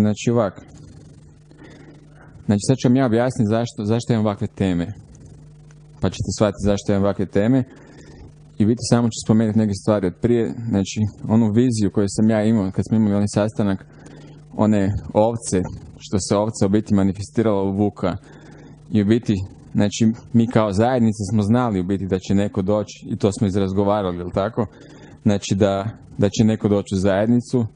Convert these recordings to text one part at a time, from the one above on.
znači ovak. Znači sad ću vam ja objasniti zašto, zašto imam ovakve teme. Pa ćete shvatiti zašto imam ovakve teme. I biti samo ću spomenuti neke stvari od prije. Znači, onu viziju koju sam ja imao kad smo imali onaj sastanak, one ovce, što se ovce u biti manifestiralo u Vuka. I u biti, znači, mi kao zajednica smo znali u biti da će neko doći i to smo izrazgovarali, jel tako? Znači, da, da će neko doći u zajednicu.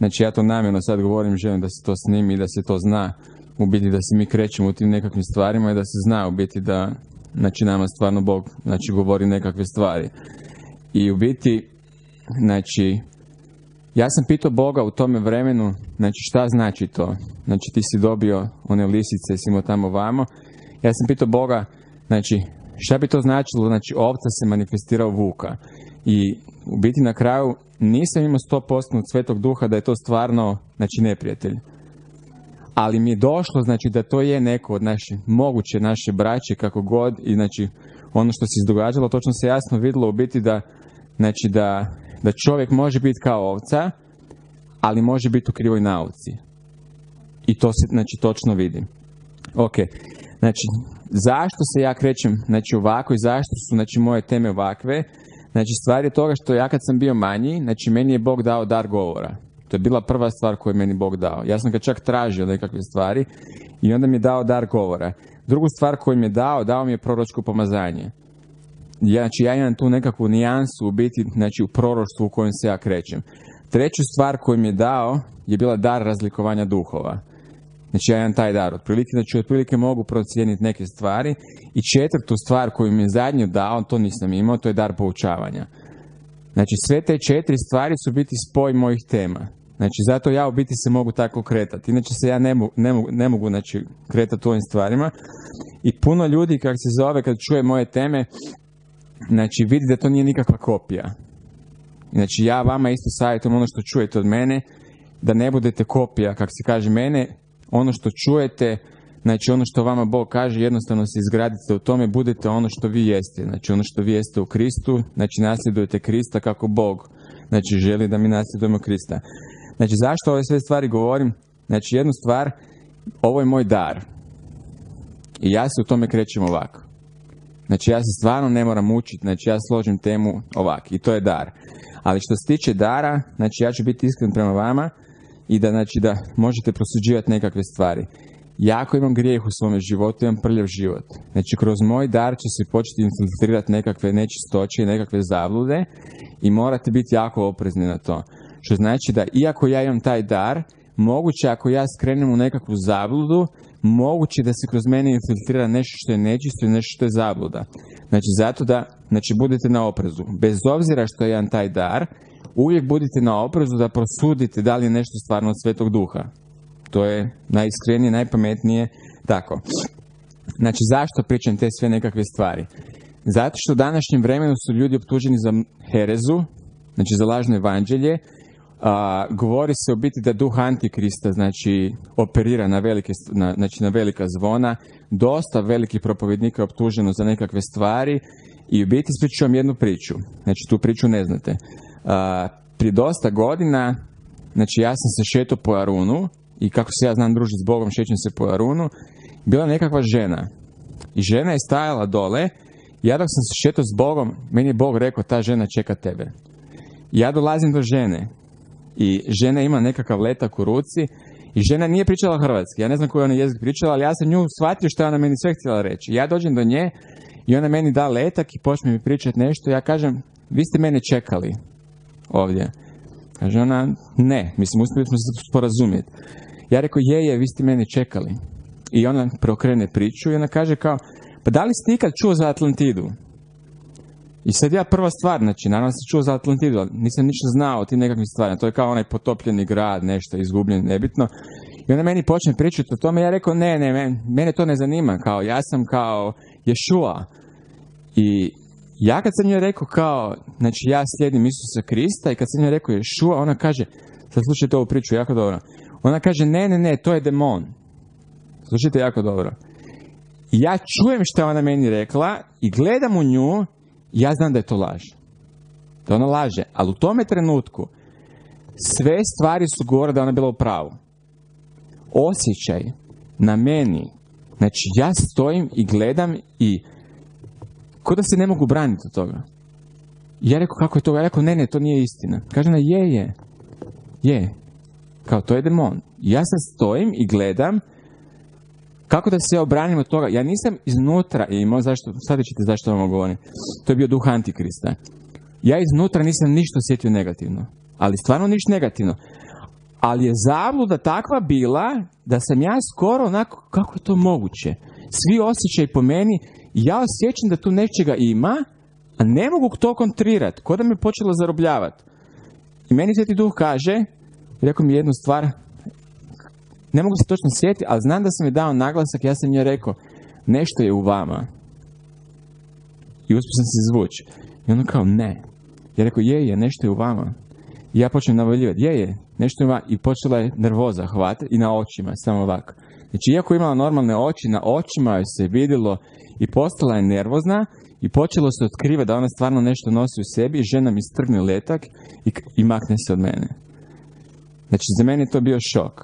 Znači, ja to namjerno sad govorim, želim da se to snimi i da se to zna u biti da se mi krećemo u tim nekakvim stvarima i da se zna u biti da znači nama stvarno Bog znači govori nekakve stvari. I u biti znači ja sam pitao Boga u tome vremenu znači šta znači to? Znači ti si dobio one lisice si imao tamo vamo. Ja sam pitao Boga znači šta bi to značilo? Znači ovca se manifestirao vuka. I u biti na kraju nisam imao 100% od svetog duha da je to stvarno znači neprijatelj. Ali mi je došlo znači da to je neko od naše, moguće naše braće kako god i znači ono što se izdogađalo točno se jasno vidjelo u biti da znači da, da čovjek može biti kao ovca ali može biti u krivoj nauci. I to se znači točno vidi. Ok znači zašto se ja krećem znači ovako i zašto su znači moje teme ovakve znači stvar je toga što ja kad sam bio manji znači meni je Bog dao dar govora to je bila prva stvar koju je meni Bog dao. Ja sam ga čak tražio nekakve stvari i onda mi je dao dar govora. Drugu stvar koju mi je dao, dao mi je proročko pomazanje. Ja, znači ja imam tu nekakvu nijansu u biti, znači u proroštvu u kojem se ja krećem. Treću stvar koju mi je dao je bila dar razlikovanja duhova. Znači ja imam taj dar. Otprilike, znači otprilike mogu procijeniti neke stvari. I četvrtu stvar koju mi je zadnju dao, to nisam imao, to je dar poučavanja. Znači sve te četiri stvari su biti spoj mojih tema. Znači, zato ja u biti se mogu tako kretati. Inače se ja ne mogu, ne mogu, ne mogu znači, kretati u ovim stvarima. I puno ljudi, kako se zove, kad čuje moje teme, znači vidi da to nije nikakva kopija. Znači, ja vama isto savjetujem ono što čujete od mene, da ne budete kopija, kako se kaže mene, ono što čujete, znači ono što vama Bog kaže, jednostavno se izgradite u tome, budete ono što vi jeste. Znači, ono što vi jeste u Kristu, znači nasljedujete Krista kako Bog znači želi da mi nasljedujemo Krista. Znači, zašto ove sve stvari govorim? Znači, jednu stvar, ovo je moj dar. I ja se u tome krećem ovako. Znači, ja se stvarno ne moram učiti, znači ja složim temu ovako. I to je dar. Ali što se tiče dara, znači ja ću biti iskren prema vama i da, znači, da možete prosuđivati nekakve stvari. Jako imam grijeh u svome životu, imam prljav život. Znači, kroz moj dar će se početi infiltrirati nekakve nečistoće i nekakve zablude i morate biti jako oprezni na to. Što znači da iako ja imam taj dar, moguće ako ja skrenem u nekakvu zabludu, moguće da se kroz mene infiltrira nešto što je nečisto i nešto što je zabluda. Znači zato da znači, budete na oprezu. Bez obzira što je jedan taj dar, uvijek budite na oprezu da prosudite da li je nešto stvarno od svetog duha. To je najiskrenije, najpametnije tako. Znači zašto pričam te sve nekakve stvari? Zato što u današnjem vremenu su ljudi optuženi za herezu, znači za lažno evanđelje, a, govori se u biti da duh antikrista znači operira na velike, na, znači na velika zvona, dosta velikih propovjednika je optuženo za nekakve stvari i u biti ispriču vam jednu priču, znači tu priču ne znate. A, prije dosta godina, znači ja sam se šetao po Arunu i kako se ja znam družiti s Bogom, šećem se po Arunu, bila nekakva žena i žena je stajala dole ja dok sam se šetao s Bogom, meni je Bog rekao, ta žena čeka tebe. Ja dolazim do žene i žena ima nekakav letak u ruci i žena nije pričala hrvatski. Ja ne znam koji ona jezik pričala, ali ja sam nju shvatio što je ona meni sve htjela reći. Ja dođem do nje i ona meni da letak i počne mi pričati nešto. Ja kažem, vi ste mene čekali ovdje. Kaže ona, ne, mislim, uspjeli smo se sporazumjeti. Ja rekao, je, je, vi ste mene čekali. I ona prokrene priču i ona kaže kao, pa da li ste ikad čuo za Atlantidu? I sad ja prva stvar, znači, naravno sam čuo za Atlantidu, ali nisam ništa znao o tim nekakvim stvarima. To je kao onaj potopljeni grad, nešto izgubljen, nebitno. I onda meni počne pričati o tome, ja rekao, ne, ne, mene, mene to ne zanima, kao, ja sam kao Ješua. I ja kad sam njoj rekao kao, znači ja slijedim Isusa Krista i kad sam njoj rekao Ješua, ona kaže, sad slušajte ovu priču, jako dobro. Ona kaže, ne, ne, ne, to je demon. Slušajte jako dobro. Ja čujem je ona meni rekla i gledam u nju ja znam da je to laž. Da ona laže. Ali u tome trenutku sve stvari su govore da ona bila u pravu. osjećaj na meni. Znači, ja stojim i gledam i ko da se ne mogu braniti od toga. Ja rekao, kako je to? Ja rekao, ne, ne, to nije istina. Kaže, ne, je, je. Je. Kao, to je demon. Ja sad stojim i gledam kako da se obranim od toga. Ja nisam iznutra imao, zašto, sad ćete zašto vam govorim. To je bio duh Antikrista. Ja iznutra nisam ništa osjetio negativno. Ali stvarno ništa negativno. Ali je zabluda takva bila da sam ja skoro onako, kako je to moguće? Svi osjećaj po meni, ja osjećam da tu nečega ima, a ne mogu to kontrirati, ko da me počelo zarobljavati. I meni Sveti Duh kaže, rekao mi jednu stvar, ne mogu se točno sjetiti, ali znam da sam mi dao naglasak, ja sam je rekao, nešto je u vama. I uspio sam se izvući. I ono kao, ne. Ja rekao, je, je, nešto je u vama. I ja počnem navaljivati, je, je, nešto je u vama. I počela je nervoza hvatati i na očima, samo ovako. Znači, iako imala normalne oči, na očima joj se vidjelo i postala je nervozna i počelo se otkriva da ona stvarno nešto nosi u sebi i žena mi strgne letak i, i makne se od mene. Znači, za mene je to bio šok.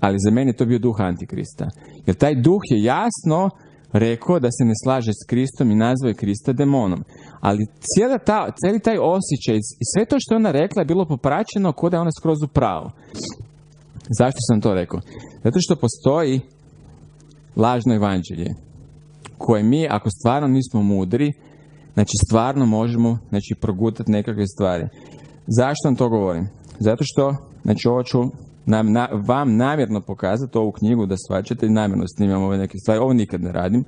Ali za mene je to bio duh Antikrista. Jer taj duh je jasno rekao da se ne slaže s Kristom i nazvao je Krista demonom. Ali cijeli, ta, cijeli taj osjećaj i sve to što je ona rekla je bilo popraćeno kod je ona skroz u pravu. Zašto sam to rekao? Zato što postoji lažno evanđelje koje mi, ako stvarno nismo mudri, znači stvarno možemo znači, progutati nekakve stvari. Zašto vam to govorim? Zato što, znači ovo ću nam, na, vam namjerno pokazati ovu knjigu da svačate i namjerno snimam ove neke stvari. Ovo nikad ne radim,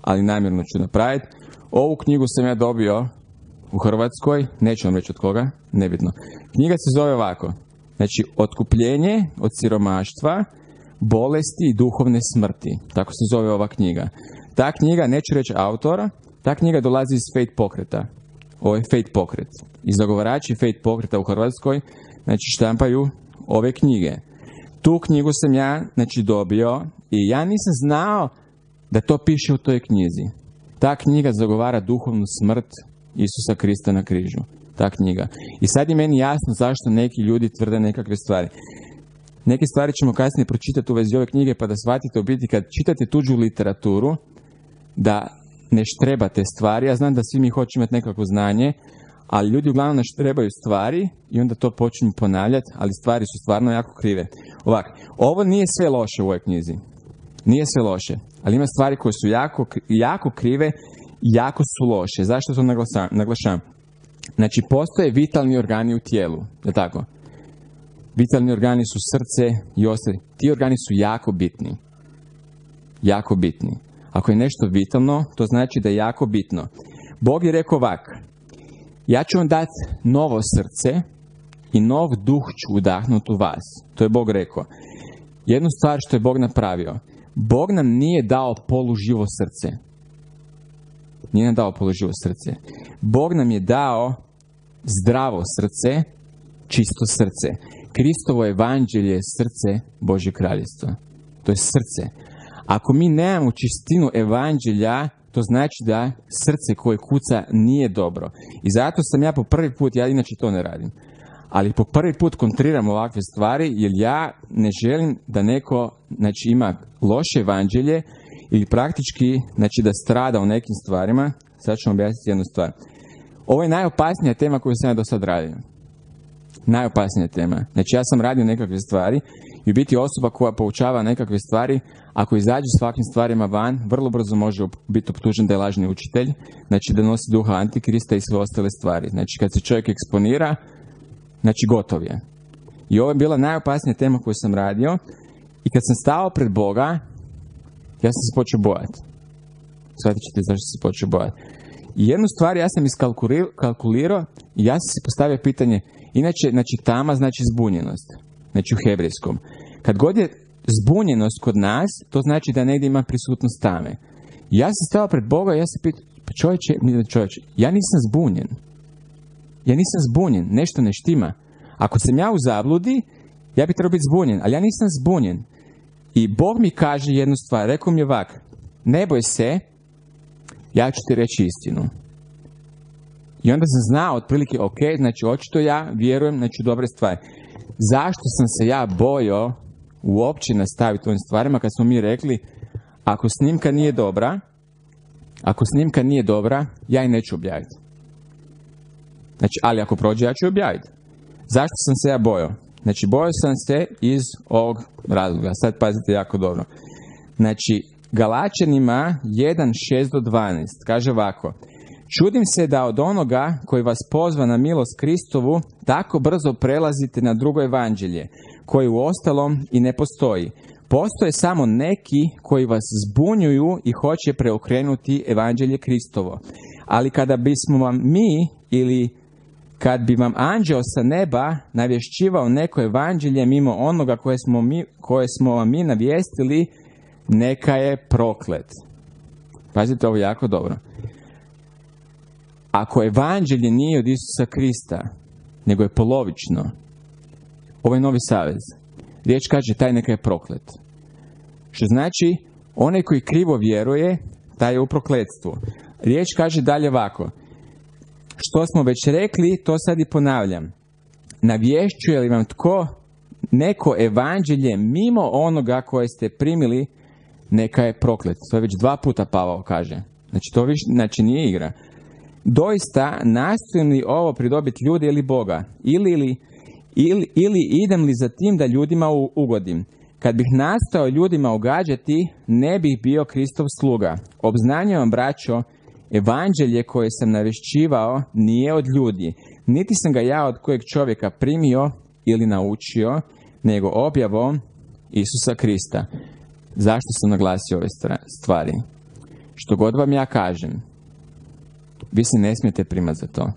ali namjerno ću napraviti. Ovu knjigu sam ja dobio u Hrvatskoj, neću vam reći od koga, nebitno. Knjiga se zove ovako. Znači, otkupljenje od siromaštva, bolesti i duhovne smrti. Tako se zove ova knjiga. Ta knjiga, neću reći autora, ta knjiga dolazi iz Fate pokreta. Ovo je Fate pokret. I zagovarači Fate pokreta u Hrvatskoj, znači štampaju ove knjige. Tu knjigu sam ja, znači, dobio i ja nisam znao da to piše u toj knjizi. Ta knjiga zagovara duhovnu smrt Isusa Krista na križu. Ta knjiga. I sad je meni jasno zašto neki ljudi tvrde nekakve stvari. Neke stvari ćemo kasnije pročitati u vezi ove knjige pa da shvatite u biti kad čitate tuđu literaturu, da ne štrebate stvari. Ja znam da svi mi hoćemo imati nekakvo znanje, ali ljudi uglavnom ne štrebaju stvari i onda to počinju ponavljati, ali stvari su stvarno jako krive. Ovak, ovo nije sve loše u ovoj knjizi. Nije sve loše, ali ima stvari koje su jako, jako krive i jako su loše. Zašto to naglašavam? Znači, postoje vitalni organi u tijelu, je tako? Vitalni organi su srce i ostali. Ti organi su jako bitni. Jako bitni. Ako je nešto vitalno, to znači da je jako bitno. Bog je rekao ovak, ja ću vam dati novo srce i nov duh ću udahnuti u vas. To je Bog rekao. Jednu stvar što je Bog napravio. Bog nam nije dao poluživo srce. Nije nam dao poluživo srce. Bog nam je dao zdravo srce, čisto srce. Kristovo evanđelje je srce Božje kraljestva. To je srce. Ako mi nemamo čistinu evanđelja, to znači da srce koje kuca nije dobro. I zato sam ja po prvi put, ja inače to ne radim, ali po prvi put kontriram ovakve stvari, jer ja ne želim da neko znači, ima loše evanđelje ili praktički znači, da strada u nekim stvarima. Sad ću vam objasniti jednu stvar. Ovo je najopasnija tema koju sam ja do sad radio. Najopasnija tema. Znači ja sam radio nekakve stvari i biti osoba koja poučava nekakve stvari, ako izađe svakim stvarima van, vrlo brzo može biti optužen da je lažni učitelj, znači da nosi duha antikrista i sve ostale stvari. Znači kad se čovjek eksponira, znači gotov je. I ovo je bila najopasnija tema koju sam radio i kad sam stao pred Boga, ja sam se počeo bojati. Shvatit ćete zašto se počeo bojati. Jednu stvar ja sam iskalkulirao i ja sam se postavio pitanje, inače, znači tama znači zbunjenost znači u hebrejskom. Kad god je zbunjenost kod nas, to znači da negdje ima prisutnost tame. Ja sam stao pred Boga i ja se pitam, pa čovječe, čovječe, ja nisam zbunjen. Ja nisam zbunjen, nešto ne štima. Ako sam ja u zabludi, ja bi trebao biti zbunjen, ali ja nisam zbunjen. I Bog mi kaže jednu stvar, rekao mi ovak, ne boj se, ja ću ti reći istinu. I onda sam znao otprilike, ok, znači očito ja vjerujem, znači dobre stvari. Zašto sam se ja bojao uopće nastaviti ovim stvarima kad smo mi rekli ako snimka nije dobra, ako snimka nije dobra, ja je neću objaviti. Znači, ali ako prođe, ja ću objaviti. Zašto sam se ja bojao? Znači, bojao sam se iz ovog razloga. Sad pazite jako dobro. Znači, Galačanima 1, 6 do 12 kaže ovako. Čudim se da od onoga koji vas pozva na milost Kristovu tako brzo prelazite na drugo evanđelje, koji u ostalom i ne postoji. Postoje samo neki koji vas zbunjuju i hoće preokrenuti evanđelje Kristovo. Ali kada bismo vam mi ili kad bi vam anđeo sa neba navješćivao neko evanđelje mimo onoga koje smo, mi, koje smo vam mi navijestili, neka je proklet. Pazite ovo jako dobro. Ako evanđelje nije od Isusa Krista, nego je polovično, ovo je novi savez. Riječ kaže taj neka je proklet. Što znači, onaj koji krivo vjeruje, taj je u prokletstvu. Riječ kaže dalje ovako. Što smo već rekli, to sad i ponavljam. Navješćuje li vam tko neko evanđelje mimo onoga koje ste primili, neka je proklet. To je već dva puta Pavao kaže. Znači, to više, znači nije igra. Doista, nastojim li ovo pridobiti ljude ili Boga? Ili, ili, ili, ili idem li za tim da ljudima ugodim? Kad bih nastao ljudima ugađati, ne bih bio Kristov sluga. Obznanjujem, braćo, evanđelje koje sam navješćivao nije od ljudi. Niti sam ga ja od kojeg čovjeka primio ili naučio, nego objavom Isusa Krista. Zašto sam naglasio ove stvari? Što god vam ja kažem, vi se ne smijete primati za to.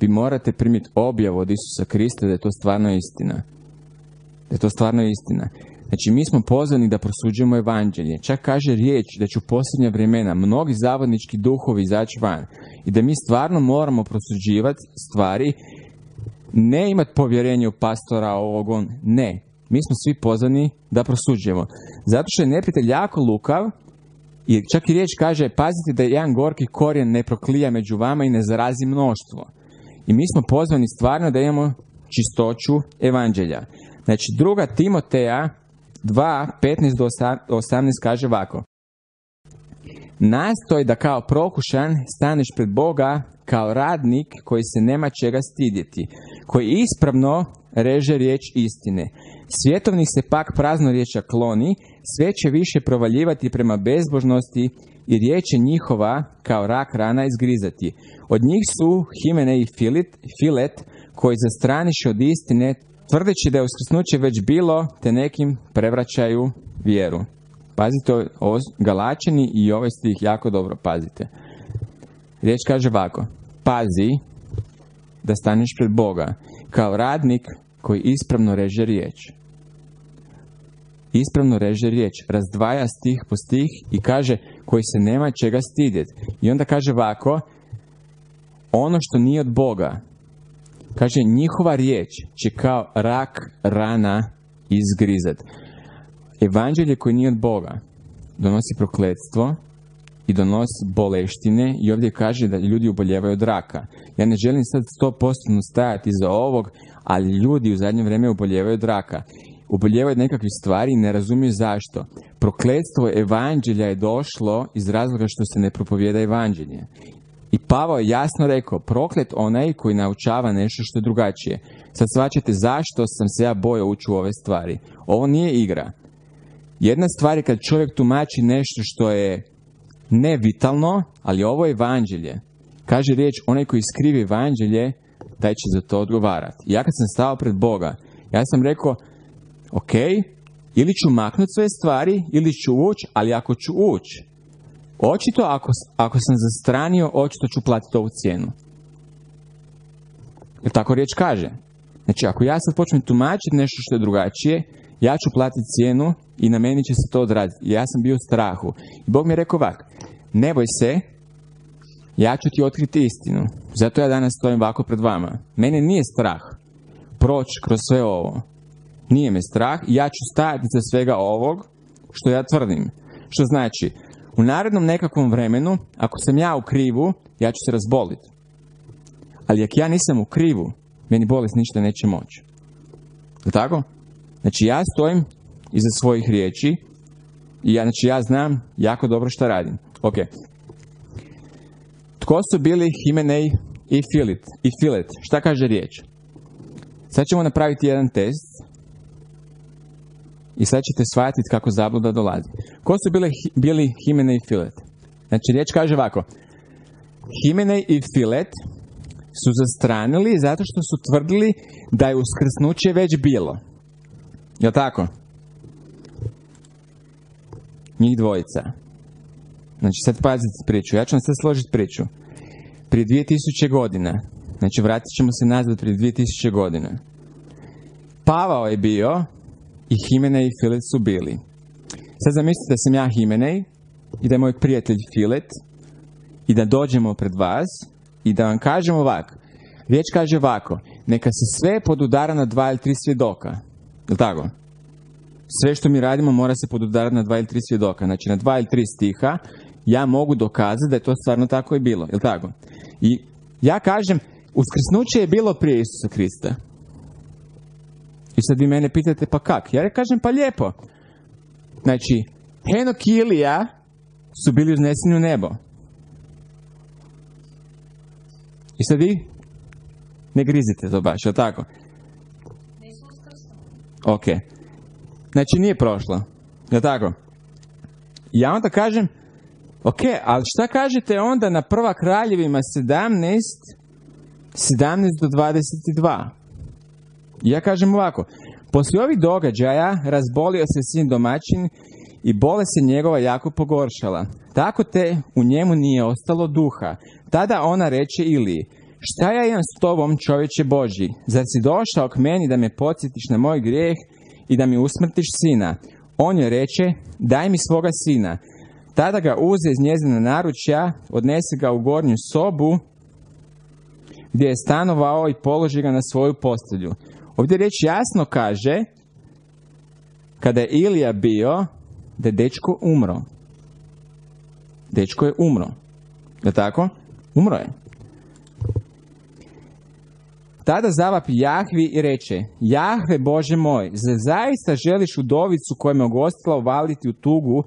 Vi morate primiti objavu od Isusa Krista da je to stvarno istina. Da je to stvarno istina. Znači, mi smo pozvani da prosuđujemo evanđelje. Čak kaže riječ da će u posljednja vremena mnogi zavodnički duhovi izaći van. I da mi stvarno moramo prosuđivati stvari, ne imati povjerenje u pastora ovog on, ne. Mi smo svi pozvani da prosuđujemo. Zato što je neprijatelj jako lukav i čak i riječ kaže, pazite da jedan gorki korijen ne proklija među vama i ne zarazi mnoštvo. I mi smo pozvani stvarno da imamo čistoću evanđelja. Znači, druga Timoteja 2, 15 do 18 kaže ovako. Nastoj da kao prokušan staneš pred Boga kao radnik koji se nema čega stidjeti, koji ispravno reže riječ istine. Svjetovnih se pak prazno riječa kloni, sve će više provaljivati prema bezbožnosti i riječe njihova kao rak rana izgrizati. Od njih su Himene i Filit, Filet, koji zastraniše od istine, tvrdeći da je uskrsnuće već bilo, te nekim prevraćaju vjeru. Pazite, ovo Galačani i ovaj stih jako dobro pazite. Riječ kaže ovako, pazi da staneš pred Boga kao radnik koji ispravno reže riječ. Ispravno reže riječ, razdvaja stih po stih i kaže koji se nema čega stidjeti. I onda kaže ovako, ono što nije od Boga, kaže njihova riječ će kao rak rana izgrizat. Evanđelje koje nije od Boga donosi prokletstvo i donosi boleštine i ovdje kaže da ljudi oboljevaju od raka. Ja ne želim sad 100% stajati za ovog, ali ljudi u zadnje vrijeme oboljevaju od raka. Oboljevaju od nekakvih stvari i ne razumiju zašto. Prokletstvo evanđelja je došlo iz razloga što se ne propovjeda evanđelje. I Pavao je jasno rekao, proklet onaj koji naučava nešto što je drugačije. Sad svačate zašto sam se ja bojao ući u ove stvari. Ovo nije igra. Jedna stvar je kad čovjek tumači nešto što je nevitalno, ali ovo je evanđelje. Kaže riječ, onaj koji skrivi evanđelje, taj će za to odgovarati. Ja kad sam stao pred Boga, ja sam rekao, ok, ili ću maknuti sve stvari, ili ću ući, ali ako ću ući, očito ako, ako sam zastranio, očito ću platiti ovu cijenu. Jer tako riječ kaže. Znači, ako ja sad počnem tumačiti nešto što je drugačije, ja ću platiti cijenu i na meni će se to odraditi. Ja sam bio u strahu. I Bog mi je rekao ovako, ne boj se, ja ću ti otkriti istinu. Zato ja danas stojim ovako pred vama. Mene nije strah proći kroz sve ovo. Nije me strah i ja ću stajati za svega ovog što ja tvrdim. Što znači, u narednom nekakvom vremenu, ako sam ja u krivu, ja ću se razboliti. Ali ako ja nisam u krivu, meni bolest ništa neće moći. Je tako? Znači ja stojim iza svojih riječi. I ja, znači ja znam jako dobro što radim. Ok. Tko su bili Himenej i Filit? I Filet? Šta kaže riječ? Sad ćemo napraviti jedan test i sad ćete shvatiti kako zabluda dolazi. Ko su bile, bili Himene i Filet? Znači, riječ kaže ovako. Himene i Filet su zastranili zato što su tvrdili da je uskrsnuće već bilo. Jel tako? Njih dvojica. Znači, sad pazite priču. Ja ću vam sad složiti priču. Prije 2000 godina, znači vratit ćemo se nazad prije 2000 godina. Pavao je bio i Himenej i Filet su bili. Sad zamislite da sam ja Himenej i da je moj prijatelj Filet i da dođemo pred vas i da vam kažem ovako. Riječ kaže ovako, neka se sve podudara na dva ili tri svjedoka. Je tako? Sve što mi radimo mora se podudarati na dva ili tri svjedoka. Znači na dva ili tri stiha ja mogu dokazati da je to stvarno tako i bilo. Je tako? I ja kažem, uskrsnuće je bilo prije Isusa Krista. I sad vi mene pitate, pa kak? Ja kažem, pa lijepo. Znači, Henok i Ilija su bili uzneseni u nebo. I sad vi ne grizite to baš, je tako? Ok. Znači nije prošlo. Je tako? Ja onda kažem, ok, ali šta kažete onda na prva kraljevima 17, 17 do 22? Ja kažem ovako, poslije ovih događaja razbolio se sin domaćin i bole se njegova jako pogoršala. Tako te u njemu nije ostalo duha. Tada ona reče ili šta ja imam s tobom čovječe Boži? Zar si došao k meni da me podsjetiš na moj grijeh i da mi usmrtiš sina? On je reče, daj mi svoga sina. Tada ga uze iz njezina naručja, odnese ga u gornju sobu, gdje je stanovao i položi ga na svoju postelju. Ovdje reč jasno kaže, kada je Ilija bio, da je dečko umro. Dečko je umro. Je tako? Umro je. Tada zavapi Jahvi i reče, Jahve Bože moj, za zaista želiš udovicu koja me ogostila uvaliti u tugu,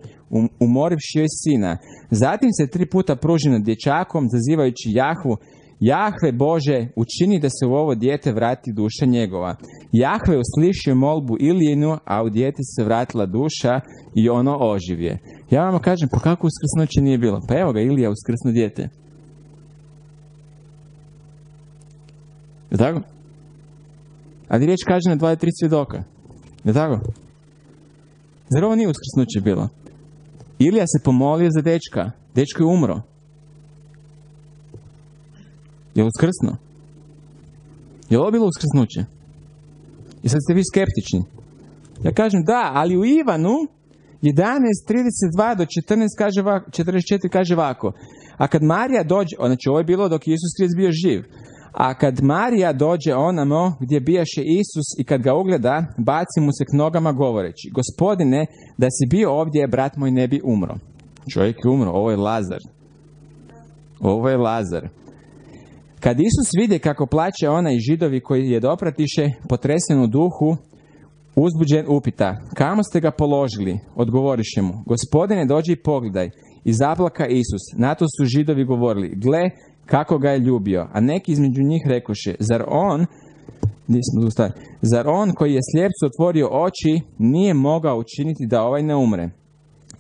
umorivši joj sina. Zatim se tri puta pruži nad dječakom, zazivajući Jahvu, Jahve Bože, učini da se u ovo dijete vrati duša njegova. Jahve uslišio molbu Ilijinu, a u dijete se vratila duša i ono oživje. Ja vam kažem, pa kako uskrsnuće nije bilo? Pa evo ga, Ilija uskrsnu dijete. Je tako? Ali riječ kaže na 23 svjedoka. Je tako? Zar ovo nije uskrsnuće bilo? Ilija se pomolio za dečka. Dečko je umro. Je li uskrsno? Je li ovo bilo uskrsnuće? I sad ste vi skeptični. Ja kažem da, ali u Ivanu 11.32 do 14 kaže 44 kaže ovako. A kad Marija dođe, znači ovo je bilo dok Isus Hrist bio živ. A kad Marija dođe onamo gdje bijaše Isus i kad ga ugleda, baci mu se k nogama govoreći, gospodine, da si bio ovdje, brat moj ne bi umro. Čovjek je umro, ovo je Lazar. Ovo je Lazar. Kad Isus vidi kako plaće ona i židovi koji je dopratiše, potresen u duhu, uzbuđen upita, kamo ste ga položili? Odgovoriše mu, gospodine dođi i pogledaj. I zaplaka Isus. Na to su židovi govorili, gle kako ga je ljubio. A neki između njih rekoše, zar on, zar on koji je slijepcu otvorio oči, nije mogao učiniti da ovaj ne umre?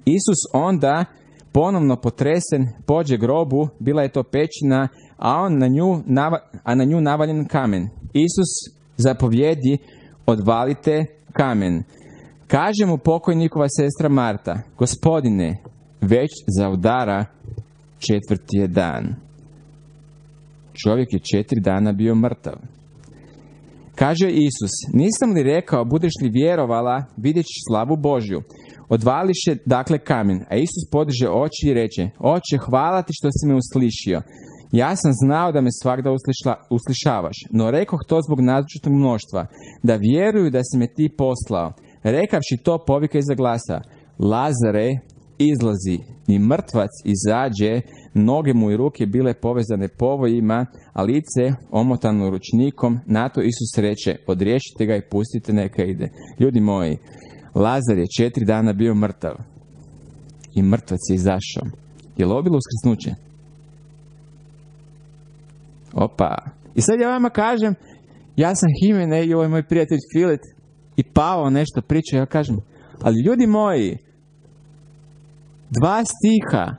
Isus onda, ponovno potresen, pođe grobu, bila je to pećina, a, on na nju, a na nju navaljen kamen. Isus zapovjedi, odvalite kamen. Kaže mu pokojnikova sestra Marta, gospodine, već za udara četvrti je dan. Čovjek je četiri dana bio mrtav. Kaže Isus, nisam li rekao, budeš li vjerovala, vidjet ćeš slavu Božju. Odvališe dakle kamen, a Isus podiže oči i reče, oče, hvala ti što si me uslišio. Ja sam znao da me svakda uslišavaš, no rekoh to zbog nazočitog mnoštva, da vjeruju da si me ti poslao. Rekavši to povika iza glasa, Lazare, izlazi, i mrtvac izađe, noge mu i ruke bile povezane povojima, a lice omotano ručnikom, na to Isus reče, odriješite ga i pustite neka ide. Ljudi moji, Lazar je četiri dana bio mrtav i mrtvac je izašao. Je li ovo bilo uskrsnuće? Opa. I sad ja vama kažem, ja sam Himene i ovaj moj prijatelj Filet i Pavo nešto priča, ja kažem, ali ljudi moji, dva stiha,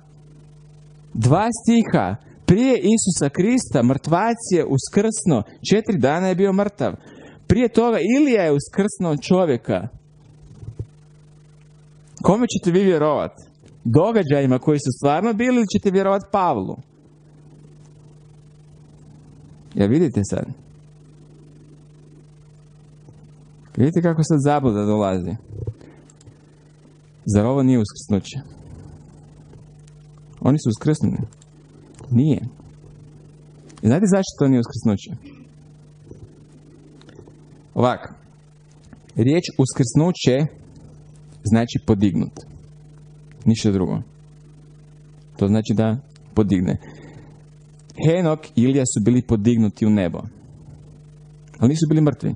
dva stiha, prije Isusa Krista mrtvac je uskrsno, četiri dana je bio mrtav. Prije toga Ilija je uskrsnuo čovjeka. Kome ćete vi vjerovati? Događajima koji su stvarno bili ili ćete vjerovati Pavlu? Ja vidite sad? Vidite kako sad zabluda dolazi? Zar ovo nije uskrsnuće? Oni su uskrsnuli. Nije. I znate zašto to nije uskrsnuće? Ovako. Riječ uskrsnuće znači podignut. Ništa drugo. To znači da podigne. Henok i Ilija su bili podignuti u nebo. Ali nisu bili mrtvi.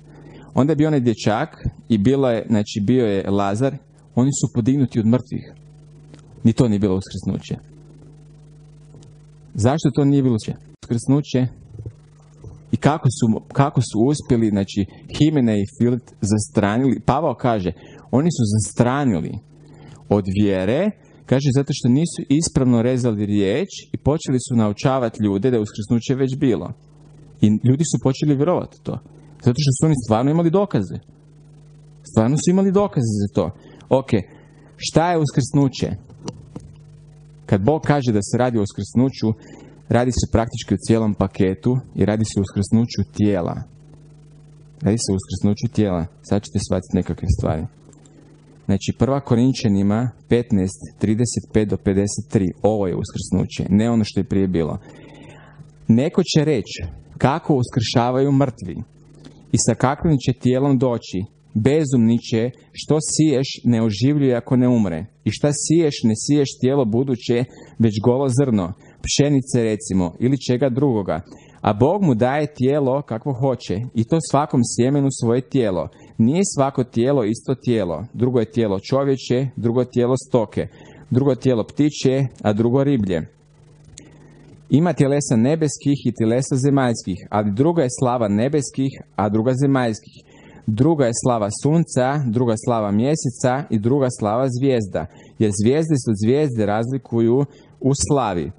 Onda je bio onaj dječak i bilo je, znači bio je Lazar. Oni su podignuti od mrtvih. Ni to nije bilo uskrsnuće. Zašto to nije bilo uskrsnuće? I kako su, kako su uspjeli, znači Himene i Filit zastranili. Pavao kaže, oni su zastranili od vjere, kaže zato što nisu ispravno rezali riječ i počeli su naučavati ljude da je uskrsnuće već bilo. I ljudi su počeli vjerovati to. Zato što su oni stvarno imali dokaze. Stvarno su imali dokaze za to. Ok, šta je uskrsnuće? Kad Bog kaže da se radi o uskrsnuću, radi se praktički o cijelom paketu i radi se o uskrsnuću tijela. Radi se o uskrsnuću tijela. Sad ćete shvatiti nekakve stvari. Znači, prva Korinčanima 15, 35 do 53. Ovo je uskrsnuće, ne ono što je prije bilo. Neko će reći kako uskršavaju mrtvi i sa kakvim će tijelom doći. Bezumni će, što siješ ne oživljuje ako ne umre. I šta siješ ne siješ tijelo buduće, već golo zrno. Pšenice recimo, ili čega drugoga. A Bog mu daje tijelo kakvo hoće i to svakom sjemenu svoje tijelo. Nije svako tijelo isto tijelo. Drugo je tijelo čovječe, drugo tijelo stoke, drugo tijelo ptiće, a drugo riblje. Ima tjelesa nebeskih i tjelesa zemaljskih, ali druga je slava nebeskih, a druga zemaljskih. Druga je slava sunca, druga slava mjeseca i druga slava zvijezda, jer zvijezde od zvijezde razlikuju u slavi.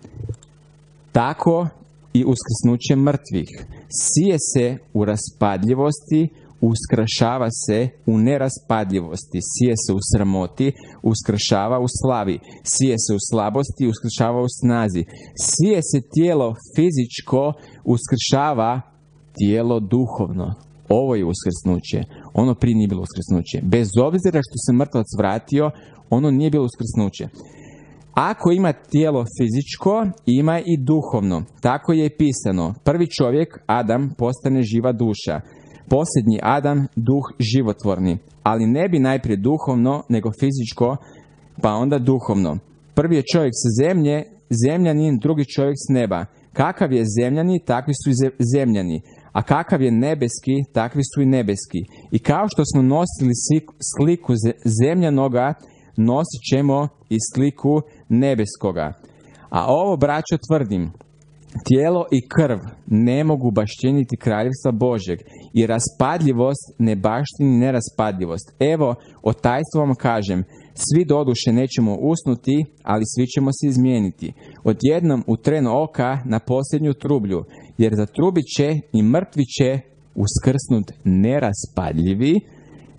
Tako i uskrsnuće mrtvih. Sije se u raspadljivosti, uskrašava se u neraspadljivosti, sije se u sramoti, uskršava u slavi, sije se u slabosti, uskršava u snazi, sije se tijelo fizičko, uskršava tijelo duhovno. Ovo je uskrsnuće. Ono prije nije bilo uskrsnuće. Bez obzira što se mrtvac vratio, ono nije bilo uskrsnuće. Ako ima tijelo fizičko, ima i duhovno. Tako je pisano. Prvi čovjek, Adam, postane živa duša. Posljednji Adam, duh životvorni. Ali ne bi najprije duhovno, nego fizičko, pa onda duhovno. Prvi je čovjek sa zemlje, zemljanin, drugi čovjek s neba. Kakav je zemljani, takvi su i zemljani. A kakav je nebeski, takvi su i nebeski. I kao što smo nosili sliku zemljanoga, nosit ćemo i sliku nebeskoga. A ovo, braćo, tvrdim, tijelo i krv ne mogu bašćeniti kraljevstva Božeg i raspadljivost ne baštini neraspadljivost. Evo, o tajstvu vam kažem, svi doduše nećemo usnuti, ali svi ćemo se izmijeniti. Odjednom u tren oka na posljednju trublju, jer zatrubit će i mrtvi će uskrsnut neraspadljivi,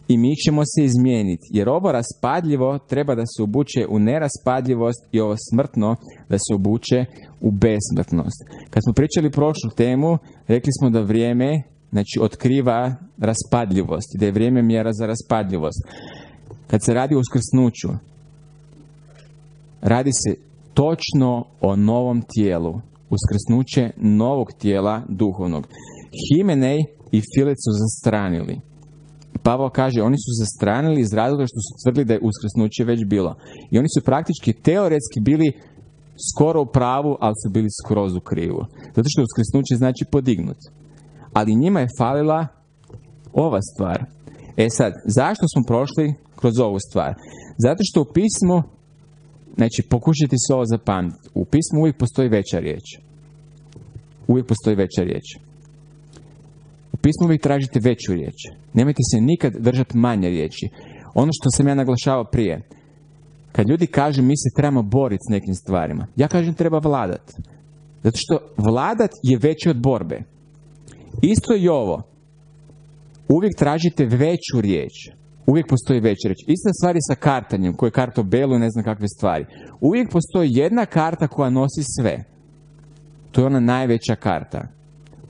i mi ćemo se izmijeniti. Jer ovo raspadljivo treba da se obuče u neraspadljivost i ovo smrtno da se obuče u besmrtnost. Kad smo pričali prošlu temu, rekli smo da vrijeme znači, otkriva raspadljivost da je vrijeme mjera za raspadljivost. Kad se radi o uskrsnuću, radi se točno o novom tijelu. Uskrsnuće novog tijela duhovnog. Himenej i Filet su zastranili. Pavao kaže, oni su zastranili iz razloga što su tvrdili da je uskrsnuće već bilo. I oni su praktički teoretski bili skoro u pravu, ali su bili skroz u krivu. Zato što uskrsnuće znači podignut. Ali njima je falila ova stvar. E sad, zašto smo prošli kroz ovu stvar? Zato što u pismu, znači pokušajte se ovo zapamtiti, u pismu uvijek postoji veća riječ. Uvijek postoji veća riječ. U pismu uvijek tražite veću riječ. Nemojte se nikad držati manje riječi. Ono što sam ja naglašavao prije, kad ljudi kažu mi se trebamo boriti s nekim stvarima, ja kažem treba vladat. Zato što vladat je veći od borbe. Isto i ovo. Uvijek tražite veću riječ. Uvijek postoji veća riječ. Ista stvar je sa kartanjem, koje karto belu i ne znam kakve stvari. Uvijek postoji jedna karta koja nosi sve. To je ona najveća karta.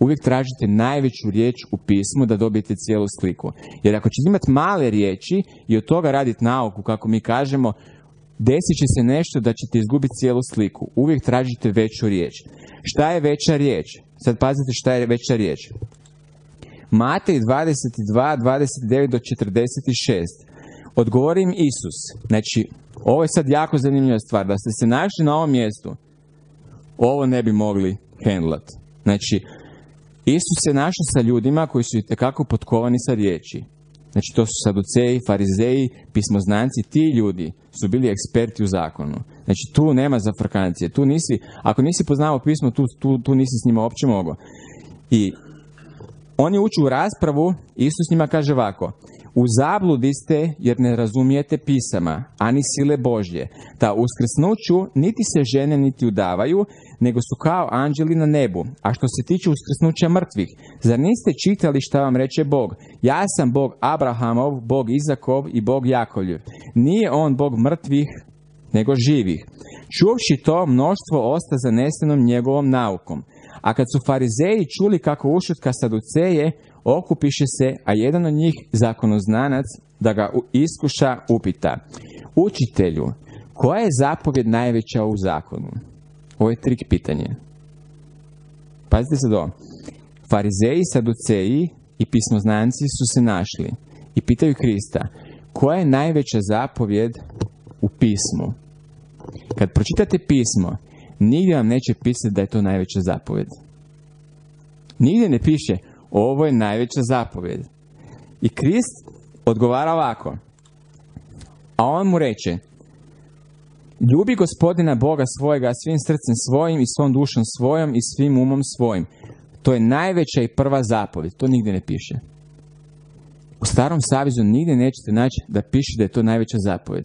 Uvijek tražite najveću riječ u pismu da dobijete cijelu sliku. Jer ako ćete imati male riječi i od toga raditi nauku, kako mi kažemo, desit će se nešto da ćete izgubiti cijelu sliku. Uvijek tražite veću riječ. Šta je veća riječ? Sad pazite šta je veća riječ. Matej 22, 29 do 46. Odgovori im Isus. Znači, ovo je sad jako zanimljiva stvar. Da ste se našli na ovom mjestu, ovo ne bi mogli handlat. Znači, Isus se našao sa ljudima koji su itekako potkovani sa riječi. Znači, to su saduceji, farizeji, pismoznanci, ti ljudi su bili eksperti u zakonu. Znači, tu nema zafrkancije. Tu nisi, ako nisi poznao pismo, tu, tu, tu nisi s njima uopće mogao. I oni uđu u raspravu, Isus njima kaže ovako, u zabludi ste jer ne razumijete pisama, ani sile Božje. Ta uskrsnuću niti se žene niti udavaju, nego su kao anđeli na nebu. A što se tiče uskrsnuća mrtvih, zar niste čitali šta vam reče Bog? Ja sam Bog Abrahamov, Bog Izakov i Bog Jakovljev. Nije on Bog mrtvih, nego živih. Čuvši to, mnoštvo osta zanesenom njegovom naukom. A kad su farizeji čuli kako ušutka saduceje, okupiše se, a jedan od njih, zakonoznanac, da ga iskuša, upita. Učitelju, koja je zapovjed najveća u zakonu? Ovo je trik pitanje. Pazite se do. Farizeji, saduceji i pismoznanci su se našli i pitaju Krista, koja je najveća zapovjed u pismu? Kad pročitate pismo, nigdje vam neće pisati da je to najveća zapovjed. Nigdje ne piše, ovo je najveća zapovjed. I Krist odgovara ovako. A on mu reče, ljubi gospodina Boga svojega svim srcem svojim i svom dušom svojom i svim umom svojim. To je najveća i prva zapovjed. To nigdje ne piše. U starom savizu nigdje nećete naći da piše da je to najveća zapovjed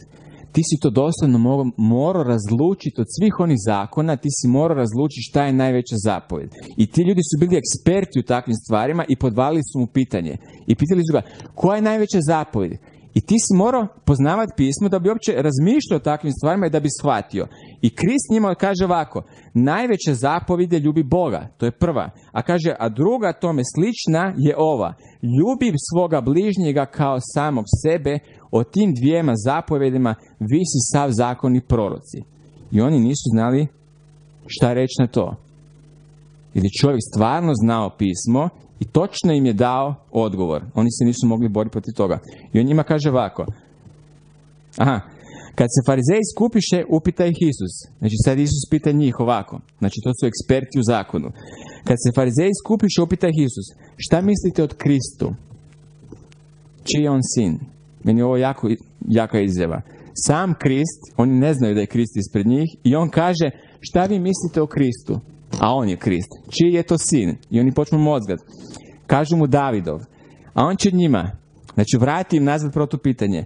ti si to doslovno morao razlučiti od svih onih zakona, ti si morao razlučiti šta je najveća zapovjed. I ti ljudi su bili eksperti u takvim stvarima i podvalili su mu pitanje. I pitali su ga, koja je najveća zapovjed? I ti si morao poznavati pismo da bi uopće razmišljao o takvim stvarima i da bi shvatio. I Krist njima kaže ovako, najveća zapovjed je ljubi Boga, to je prva. A kaže, a druga tome slična je ova, ljubi svoga bližnjega kao samog sebe, o tim dvijema zapovjedima visi sav zakon i proroci. I oni nisu znali šta reći na to. Ili čovjek stvarno znao pismo i točno im je dao odgovor. Oni se nisu mogli boriti protiv toga. I on njima kaže ovako. Aha, kad se farizeji skupiše, upita ih Isus. Znači sad Isus pita njih ovako. Znači to su eksperti u zakonu. Kad se farizeji skupiše, upita ih Isus. Šta mislite od Kristu? Čiji je on sin? Meni je ovo jako, jaka izjava. Sam Krist, oni ne znaju da je Krist ispred njih i on kaže šta vi mislite o Kristu? A on je Krist. Čiji je to sin? I oni počnu mozgat. Kažu mu Davidov. A on će njima, znači vrati im nazad protu pitanje.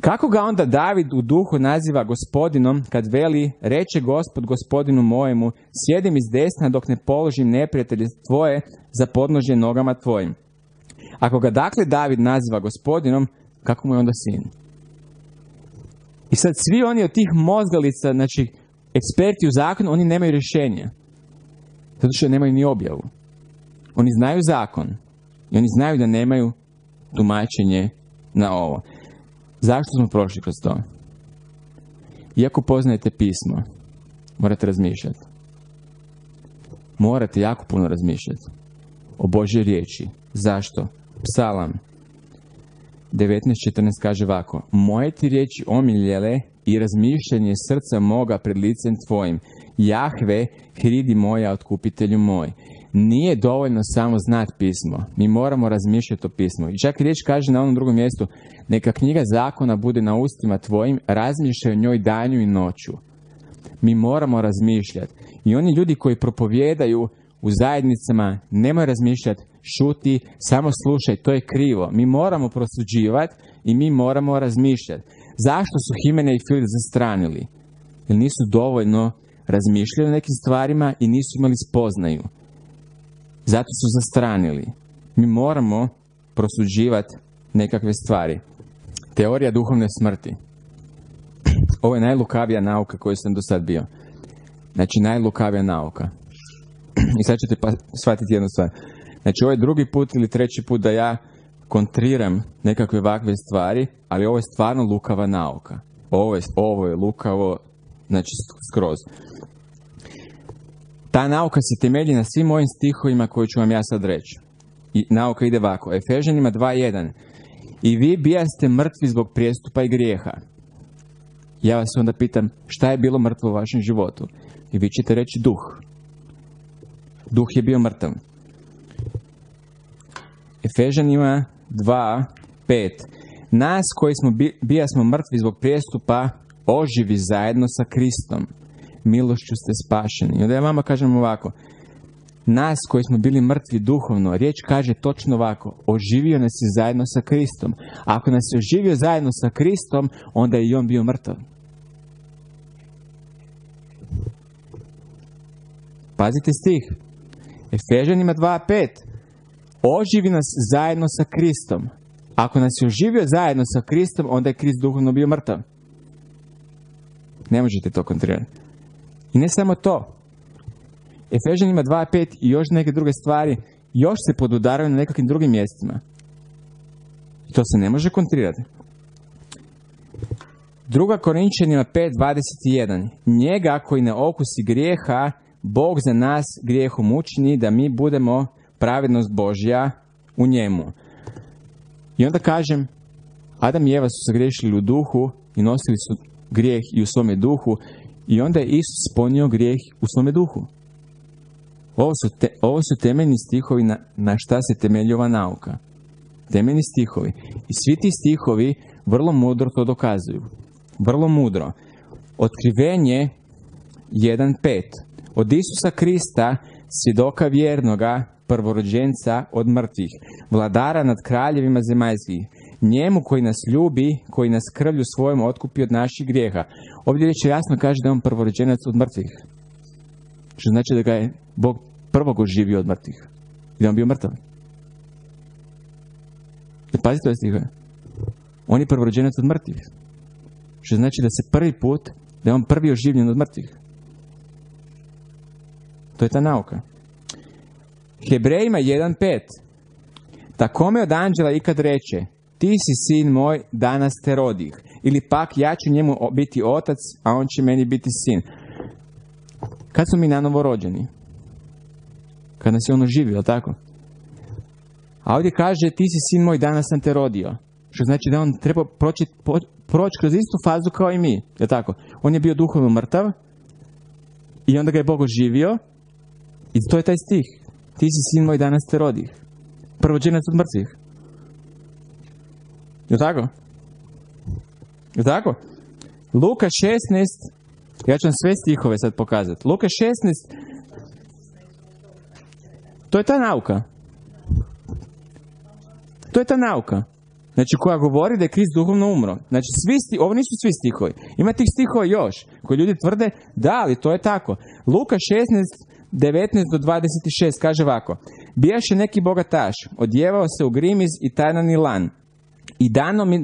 Kako ga onda David u duhu naziva gospodinom kad veli, reče gospod gospodinu mojemu, sjedim iz desna dok ne položim neprijatelje tvoje za podnožje nogama tvojim. Ako ga dakle David naziva gospodinom, kako mu je onda sin? I sad svi oni od tih mozgalica, znači eksperti u zakonu, oni nemaju rješenje. Zato što nemaju ni objavu. Oni znaju zakon. I oni znaju da nemaju tumačenje na ovo. Zašto smo prošli kroz to? Iako poznajete pismo, morate razmišljati. Morate jako puno razmišljati o Božoj riječi. Zašto? Psalam 19.14 kaže ovako Moje ti riječi omiljele i razmišljanje srca moga pred licem tvojim. Jahve, hridi moja, otkupitelju moj. Nije dovoljno samo znati pismo. Mi moramo razmišljati o pismu. I čak riječ kaže na onom drugom mjestu Neka knjiga zakona bude na ustima tvojim, razmišljaj o njoj danju i noću. Mi moramo razmišljati. I oni ljudi koji propovijedaju u zajednicama, nemoj razmišljati, šuti, samo slušaj, to je krivo. Mi moramo prosuđivati i mi moramo razmišljati. Zašto su Himene i Filip zastranili? Jer nisu dovoljno razmišljali o nekim stvarima i nisu imali spoznaju. Zato su zastranili. Mi moramo prosuđivati nekakve stvari. Teorija duhovne smrti. Ovo je najlukavija nauka koju sam do sad bio. Znači, najlukavija nauka. I sad ćete pa shvatiti jednu stvar. Znači, je drugi put ili treći put da ja kontriram nekakve ovakve stvari, ali ovo je stvarno lukava nauka. Ovo je, ovo je lukavo, znači skroz. Ta nauka se temelji na svim mojim stihovima koje ću vam ja sad reći. I nauka ide ovako. Efežanima 2.1. I vi bijaste mrtvi zbog prijestupa i grijeha. Ja vas onda pitam šta je bilo mrtvo u vašem životu. I vi ćete reći duh. Duh je bio mrtav. Efežanima 2.5. Nas koji smo bija smo mrtvi zbog prijestupa oživi zajedno sa Kristom. Milošću ste spašeni. I onda ja vama kažem ovako. Nas koji smo bili mrtvi duhovno, riječ kaže točno ovako, oživio nas je zajedno sa Kristom. ako nas je oživio zajedno sa Kristom, onda je i on bio mrtav. Pazite stih. Efežanima 2.5. Oživi nas zajedno sa Kristom. Ako nas je oživio zajedno sa Kristom, onda je Krist duhovno bio mrtav. Ne možete to kontrirati. I ne samo to. Efežanima 2.5 i još neke druge stvari još se podudaraju na nekakvim drugim mjestima. I to se ne može kontrirati. Druga Korinčanima 5.21. Njega koji ne okusi grijeha, Bog za nas grijehom učini da mi budemo pravednost Božja u njemu. I onda kažem, Adam i Eva su se griješili u duhu i nosili su grijeh i u svome duhu i onda je Isus sponio grijeh u svome duhu. Ovo su, te, ovo su temeljni stihovi na, na šta se temelji ova nauka. Temeljni stihovi. I svi ti stihovi vrlo mudro to dokazuju. Vrlo mudro. Otkrivenje 1.5. Od Isusa Krista, svjedoka vjernoga, prvorođenca od mrtvih, vladara nad kraljevima zemaljskih, njemu koji nas ljubi, koji nas krvlju svojom otkupi od naših grijeha. Ovdje već jasno kaže da je on prvorođenac od mrtvih. Što znači da ga je Bog prvog oživio od mrtvih. I da on bio mrtav. Da pazite ovaj stiha. On je prvorođenac od mrtvih. Što znači da se prvi put, da je on prvi oživljen od mrtvih. To je ta nauka. Hebrejima 1.5 Takome od anđela ikad reče Ti si sin moj, danas te rodih. Ili pak ja ću njemu biti otac, a on će meni biti sin. Kad su mi na novo rođeni? Kad nas je ono živio, tako? A ovdje kaže, ti si sin moj, danas sam te rodio. Što znači da on treba proći, proći kroz istu fazu kao i mi. Je tako? On je bio duhovno mrtav i onda ga je Bog oživio i to je taj stih. Ti si sin moj, danas te rodih. Prvođenac od mrtvih. Je tako? Je tako? Luka 16, ja ću vam sve stihove sad pokazati. Luka 16, to je ta nauka. To je ta nauka. Znači koja govori da je Krist duhovno umro. Znači svi sti, ovo nisu svi stihovi. Ima tih stihova još koji ljudi tvrde da, ali to je tako. Luka 16, 19 do 26 kaže ovako. Bijaše neki bogataš, odjevao se u grimiz i tajnani lan. I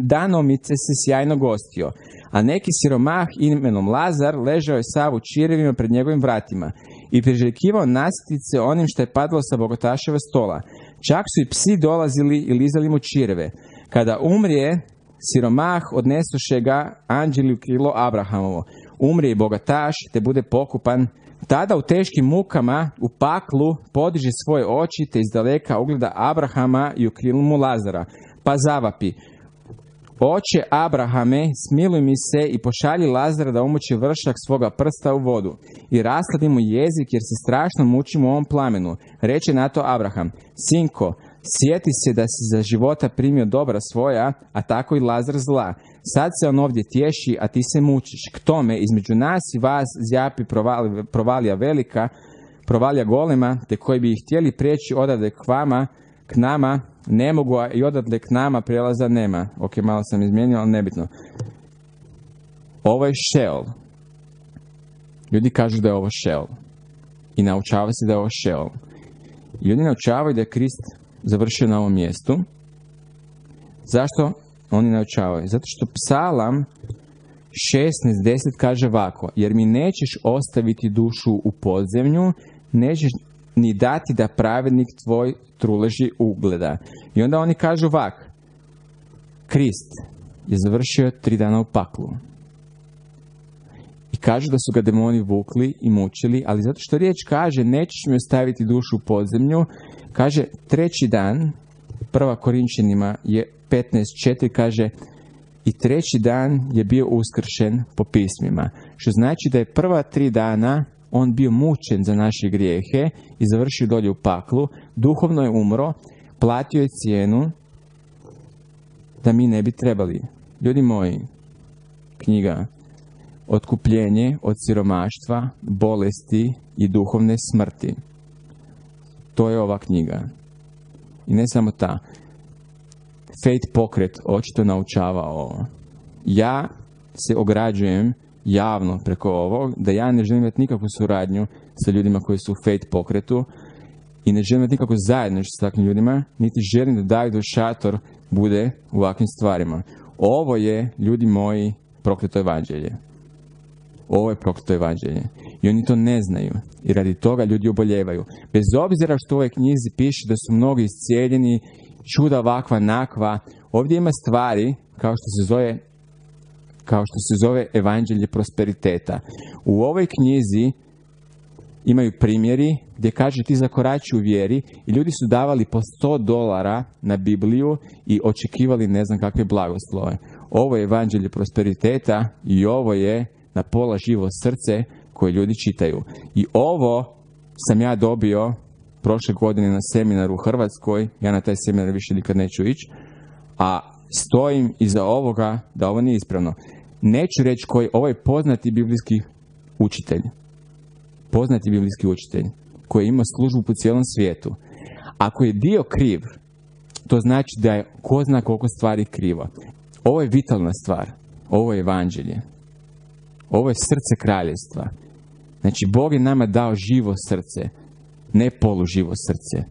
danomice se sjajno gostio. A neki siromah imenom Lazar ležao je sav u čirevima pred njegovim vratima i priželjkivao nasjetiti se onim što je padalo sa bogotaševa stola. Čak su i psi dolazili i lizali mu čireve. Kada umrije, siromah odnesuše ga anđeli u krilo Abrahamovo. Umrije i bogataš, te bude pokupan. Tada u teškim mukama, u paklu, podiže svoje oči, te izdaleka ugleda Abrahama i u krilu mu Lazara. Pa zavapi, Oče Abrahame, smiluj mi se i pošalji Lazara da umuči vršak svoga prsta u vodu i rasladi mu jezik jer se strašno mučimo u ovom plamenu. Reče na to Abraham, sinko, Sjeti se da si za života primio dobra svoja, a tako i Lazar zla. Sad se on ovdje tješi, a ti se mučiš. K tome, između nas i vas zjapi provalija velika, provalija golema, te koji bi htjeli prijeći odavde k vama, k nama, ne mogu, a i odavde k nama prijelaza nema. Ok, malo sam izmijenio, ali nebitno. Ovo je Sheol. Ljudi kažu da je ovo Sheol. I naučava se da je ovo Sheol. Ljudi naučavaju da je Krist završio na ovom mjestu. Zašto oni naučavaju? Zato što psalam 16.10 kaže ovako, jer mi nećeš ostaviti dušu u podzemlju, nećeš ni dati da pravednik tvoj truleži ugleda. I onda oni kažu ovak, Krist je završio tri dana u paklu. I kažu da su ga demoni vukli i mučili, ali zato što riječ kaže, nećeš mi ostaviti dušu u podzemlju, kaže treći dan, prva Korinčanima je 15.4, kaže i treći dan je bio uskršen po pismima. Što znači da je prva tri dana on bio mučen za naše grijehe i završio dolje u paklu, duhovno je umro, platio je cijenu da mi ne bi trebali. Ljudi moji, knjiga Otkupljenje od siromaštva, bolesti i duhovne smrti. To je ova knjiga. I ne samo ta. Fate pokret očito naučava ovo. Ja se ograđujem javno preko ovog, da ja ne želim imati nikakvu suradnju sa ljudima koji su u Fate pokretu i ne želim imati nikakvu zajedništvo s takvim ljudima, niti želim da David šator bude u ovakvim stvarima. Ovo je, ljudi moji, prokleto evanđelje. Ovo je prokleto evanđelje. I oni to ne znaju. I radi toga ljudi oboljevaju. Bez obzira što u ovoj knjizi piše da su mnogi iscijeljeni, čuda ovakva, nakva, ovdje ima stvari, kao što se zove kao što se zove Evanđelje prosperiteta. U ovoj knjizi imaju primjeri gdje kaže ti zakorači u vjeri i ljudi su davali po 100 dolara na Bibliju i očekivali ne znam kakve blagoslove. Ovo je Evanđelje prosperiteta i ovo je na pola živo srce koje ljudi čitaju. I ovo sam ja dobio prošle godine na seminaru u Hrvatskoj, ja na taj seminar više nikad neću ići, a stojim iza ovoga da ovo nije ispravno. Neću reći koji, ovo je poznati biblijski učitelj. Poznati biblijski učitelj koji ima službu po cijelom svijetu. Ako je dio kriv, to znači da je ko zna koliko stvari krivo. Ovo je vitalna stvar. Ovo je evanđelje. Ovo je srce kraljevstva. Znači, Bog je nama dao živo srce, ne poluživo srce.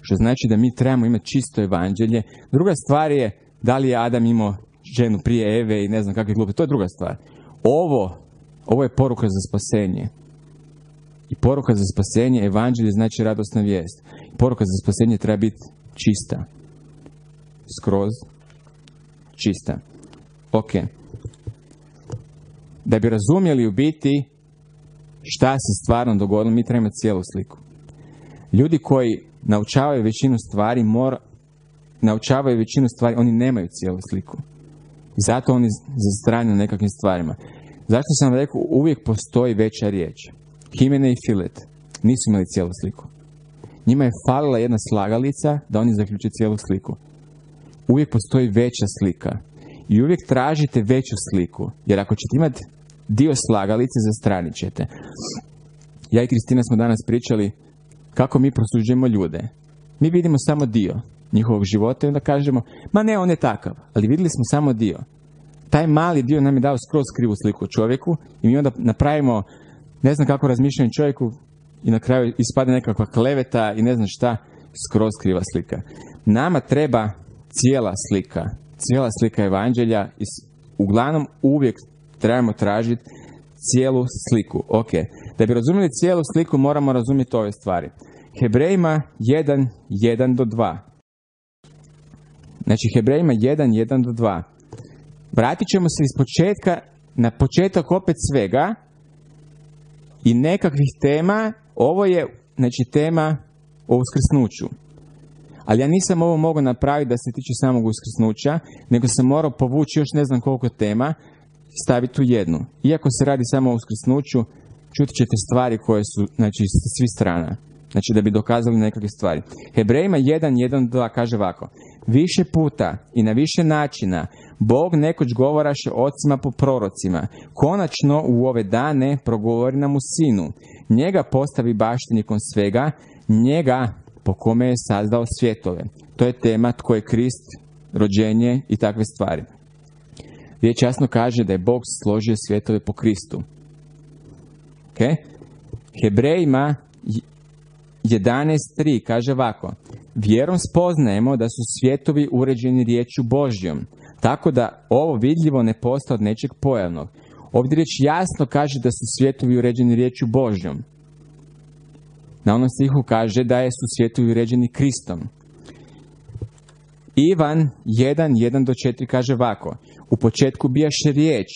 Što znači da mi trebamo imati čisto evanđelje. Druga stvar je da li je Adam imao ženu prije Eve i ne znam kakve glupe. To je druga stvar. Ovo, ovo je poruka za spasenje. I poruka za spasenje, evanđelje znači radosna vijest. poruka za spasenje treba biti čista. Skroz čista. Ok. Da bi razumjeli u biti šta se stvarno dogodilo, mi trebamo cijelu sliku. Ljudi koji naučavaju većinu stvari, mora, naučavaju većinu stvari, oni nemaju cijelu sliku. I zato oni zastranju nekakvim stvarima. Zašto sam rekao, uvijek postoji veća riječ. Himene i Filet nisu imali cijelu sliku. Njima je falila jedna slagalica da oni zaključe cijelu sliku. Uvijek postoji veća slika. I uvijek tražite veću sliku. Jer ako ćete imati dio slagalice, zastranit ćete. Ja i Kristina smo danas pričali kako mi prosuđujemo ljude. Mi vidimo samo dio njihovog života i onda kažemo, ma ne, on je takav, ali vidjeli smo samo dio. Taj mali dio nam je dao skroz krivu sliku čovjeku i mi onda napravimo, ne znam kako razmišljanje čovjeku i na kraju ispada nekakva kleveta i ne znam šta, skroz kriva slika. Nama treba cijela slika, cijela slika evanđelja i uglavnom uvijek trebamo tražiti cijelu sliku. Ok, da bi razumjeli cijelu sliku moramo razumjeti ove stvari. Hebrejima 1, 1 do 2. Znači Hebrejima 1, 1 do 2. Vratit ćemo se iz početka na početak opet svega i nekakvih tema. Ovo je znači, tema o uskrsnuću. Ali ja nisam ovo mogao napraviti da se tiče samog uskrsnuća, nego sam morao povući još ne znam koliko tema, staviti u jednu. Iako se radi samo o uskrsnuću, čuti ćete stvari koje su znači, s svih strana. Znači da bi dokazali nekakve stvari. Hebrejima 1.1.2 kaže ovako. Više puta i na više načina Bog nekoć govoraše ocima po prorocima. Konačno u ove dane progovori nam u sinu. Njega postavi baštinikom svega, njega po kome je sazdao svjetove. To je tema tko je Krist, rođenje i takve stvari. Riječ jasno kaže da je Bog složio svjetove po Kristu. Okay? Hebrejima 11.3 kaže ovako. Vjerom spoznajemo da su svjetovi uređeni riječju Božjom, tako da ovo vidljivo ne posta od nečeg pojavnog. Ovdje riječ jasno kaže da su svjetovi uređeni riječju Božjom. Na onom stihu kaže da su svjetovi uređeni Kristom. Ivan 1.1 do 4 kaže ovako. U početku bijaše riječ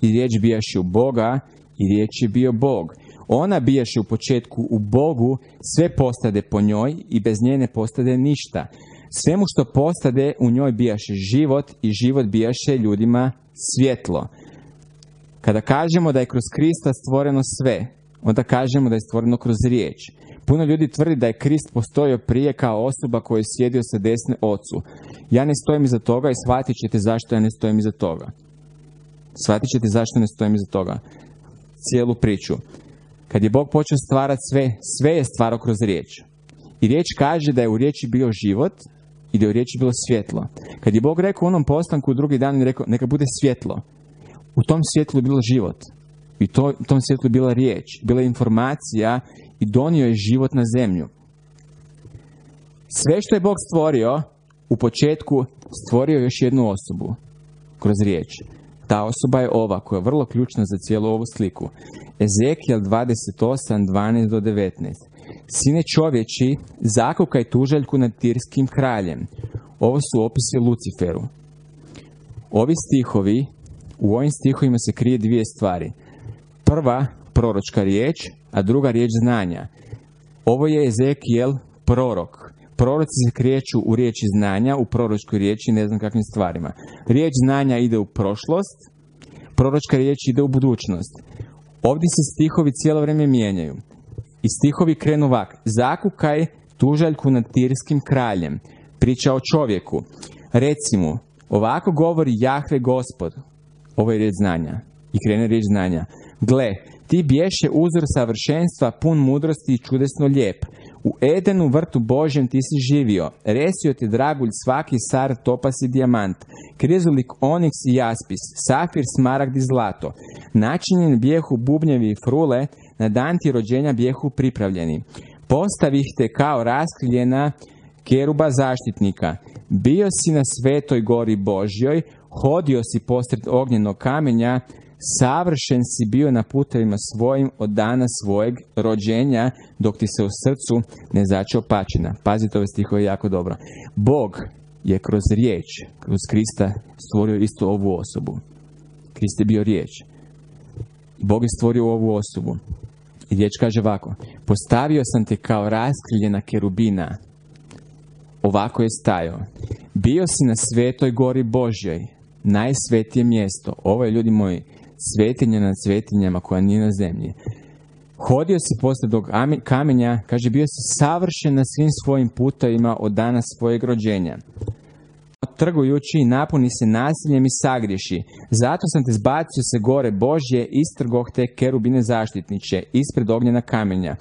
i riječ bijaše u Boga i riječ je bio Bog. Ona bijaše u početku u Bogu, sve postade po njoj i bez nje ne postade ništa. Svemu što postade u njoj bijaše život i život bijaše ljudima svjetlo. Kada kažemo da je kroz Krista stvoreno sve, onda kažemo da je stvoreno kroz riječ. Puno ljudi tvrdi da je Krist postojao prije kao osoba koja je sjedio sa desne ocu. Ja ne stojim iza toga i shvatit ćete zašto ja ne stojim iza toga. Shvatit ćete zašto ne stojim iza toga. Cijelu priču. Kad je Bog počeo stvarati sve, sve je stvarao kroz riječ. I riječ kaže da je u riječi bio život i da je u riječi bilo svjetlo. Kad je Bog rekao u onom postanku drugi dan, je rekao neka bude svjetlo. U tom svjetlu je bilo život. I to, u tom svjetlu je bila riječ, bila informacija i donio je život na zemlju. Sve što je Bog stvorio, u početku stvorio još jednu osobu kroz riječ. Ta osoba je ova, koja je vrlo ključna za cijelu ovu sliku. Ezekijel 28, 12 do 19. Sine čovječi, zakukaj tužaljku nad tirskim kraljem. Ovo su opisi Luciferu. Ovi stihovi, u ovim stihovima se krije dvije stvari. Prva, proročka riječ, a druga riječ znanja. Ovo je Ezekijel prorok. Proroci se krijeću u riječi znanja, u proročkoj riječi, ne znam kakvim stvarima. Riječ znanja ide u prošlost, proročka riječ ide u budućnost. Ovdje se stihovi cijelo vrijeme mijenjaju. I stihovi krenu ovak. Zakukaj tužaljku nad tirskim kraljem. Priča o čovjeku. Recimo, ovako govori Jahve gospod. Ovo je riječ znanja. I krene riječ znanja. Gle, ti bješe uzor savršenstva, pun mudrosti i čudesno lijep. U Edenu vrtu Božjem ti si živio. Resio ti dragulj svaki sar, topas i dijamant. Krizulik oniks i jaspis. Safir, smaragd i zlato. Načinjen bijehu bubnjevi i frule. Na dan ti rođenja bijehu pripravljeni. Postavih te kao raskriljena keruba zaštitnika. Bio si na svetoj gori Božjoj. Hodio si posred ognjenog kamenja savršen si bio na putevima svojim od dana svojeg rođenja, dok ti se u srcu ne začeo pačina. Pazite ove stihove jako dobro. Bog je kroz riječ, kroz Krista stvorio istu ovu osobu. Krist je bio riječ. Bog je stvorio ovu osobu. I riječ kaže ovako. Postavio sam te kao raskriljena kerubina. Ovako je stajao. Bio si na svetoj gori Božjoj, najsvetije mjesto. Ovo je, ljudi moji, svetinja nad svetinjama koja nije na zemlji. Hodio si poslije tog kamenja, kaže, bio si savršen na svim svojim putovima od dana svojeg rođenja. Trgujući napuni se nasiljem i sagriješi. Zato sam te zbacio se gore Božje, istrgoh te kerubine zaštitniče, ispred ognjena kamenja.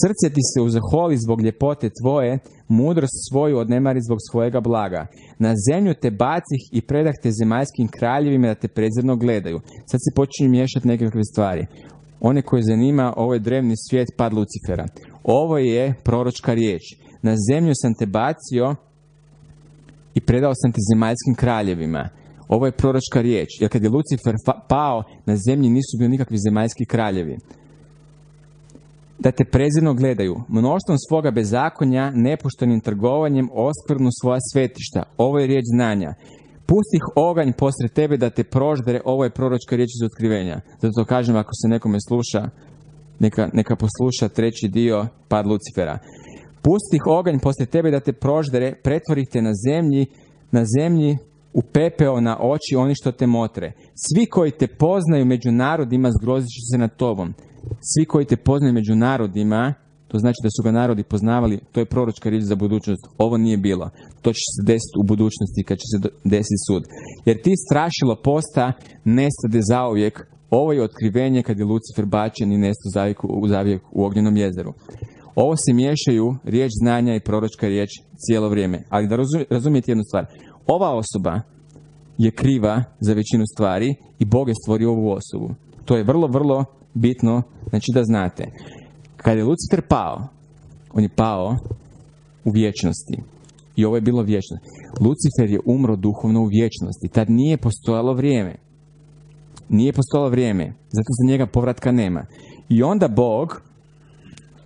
Srce ti se uzaholi zbog ljepote tvoje, mudrost svoju odnemari zbog svojega blaga. Na zemlju te bacih i predah te zemaljskim kraljevima da te prezirno gledaju. Sad se počinju miješati nekakve stvari. One koje zanima, ovo je drevni svijet pad Lucifera. Ovo je proročka riječ. Na zemlju sam te bacio i predao sam te zemaljskim kraljevima. Ovo je proročka riječ. Jer kad je Lucifer pao, na zemlji nisu bili nikakvi zemaljski kraljevi da te prezirno gledaju, mnoštvom svoga bezakonja, nepoštenim trgovanjem, oskvrnu svoja svetišta. Ovo je riječ znanja. Pustih oganj posred tebe da te proždere, ovo je proročka riječ iz otkrivenja. Zato kažem, ako se nekome sluša, neka, neka posluša treći dio pad Lucifera. Pustih oganj posred tebe da te proždere, pretvorih te na zemlji, na zemlji u pepeo na oči oni što te motre. Svi koji te poznaju među narodima zgrozit će se nad tobom. Svi koji te poznaju među narodima, to znači da su ga narodi poznavali, to je proročka riječ za budućnost. Ovo nije bilo. To će se desiti u budućnosti kad će se desiti sud. Jer ti strašilo posta nestade zauvijek. Ovo je otkrivenje kad je Lucifer bačen i nestao u zavijek u ognjenom jezeru. Ovo se miješaju riječ znanja i proročka riječ cijelo vrijeme. Ali da razumijete jednu stvar. Ova osoba je kriva za većinu stvari i Bog je stvorio ovu osobu. To je vrlo, vrlo bitno, znači da znate. Kad je Lucifer pao, on je pao u vječnosti. I ovo je bilo vječno. Lucifer je umro duhovno u vječnosti. Tad nije postojalo vrijeme. Nije postojalo vrijeme. Zato za njega povratka nema. I onda Bog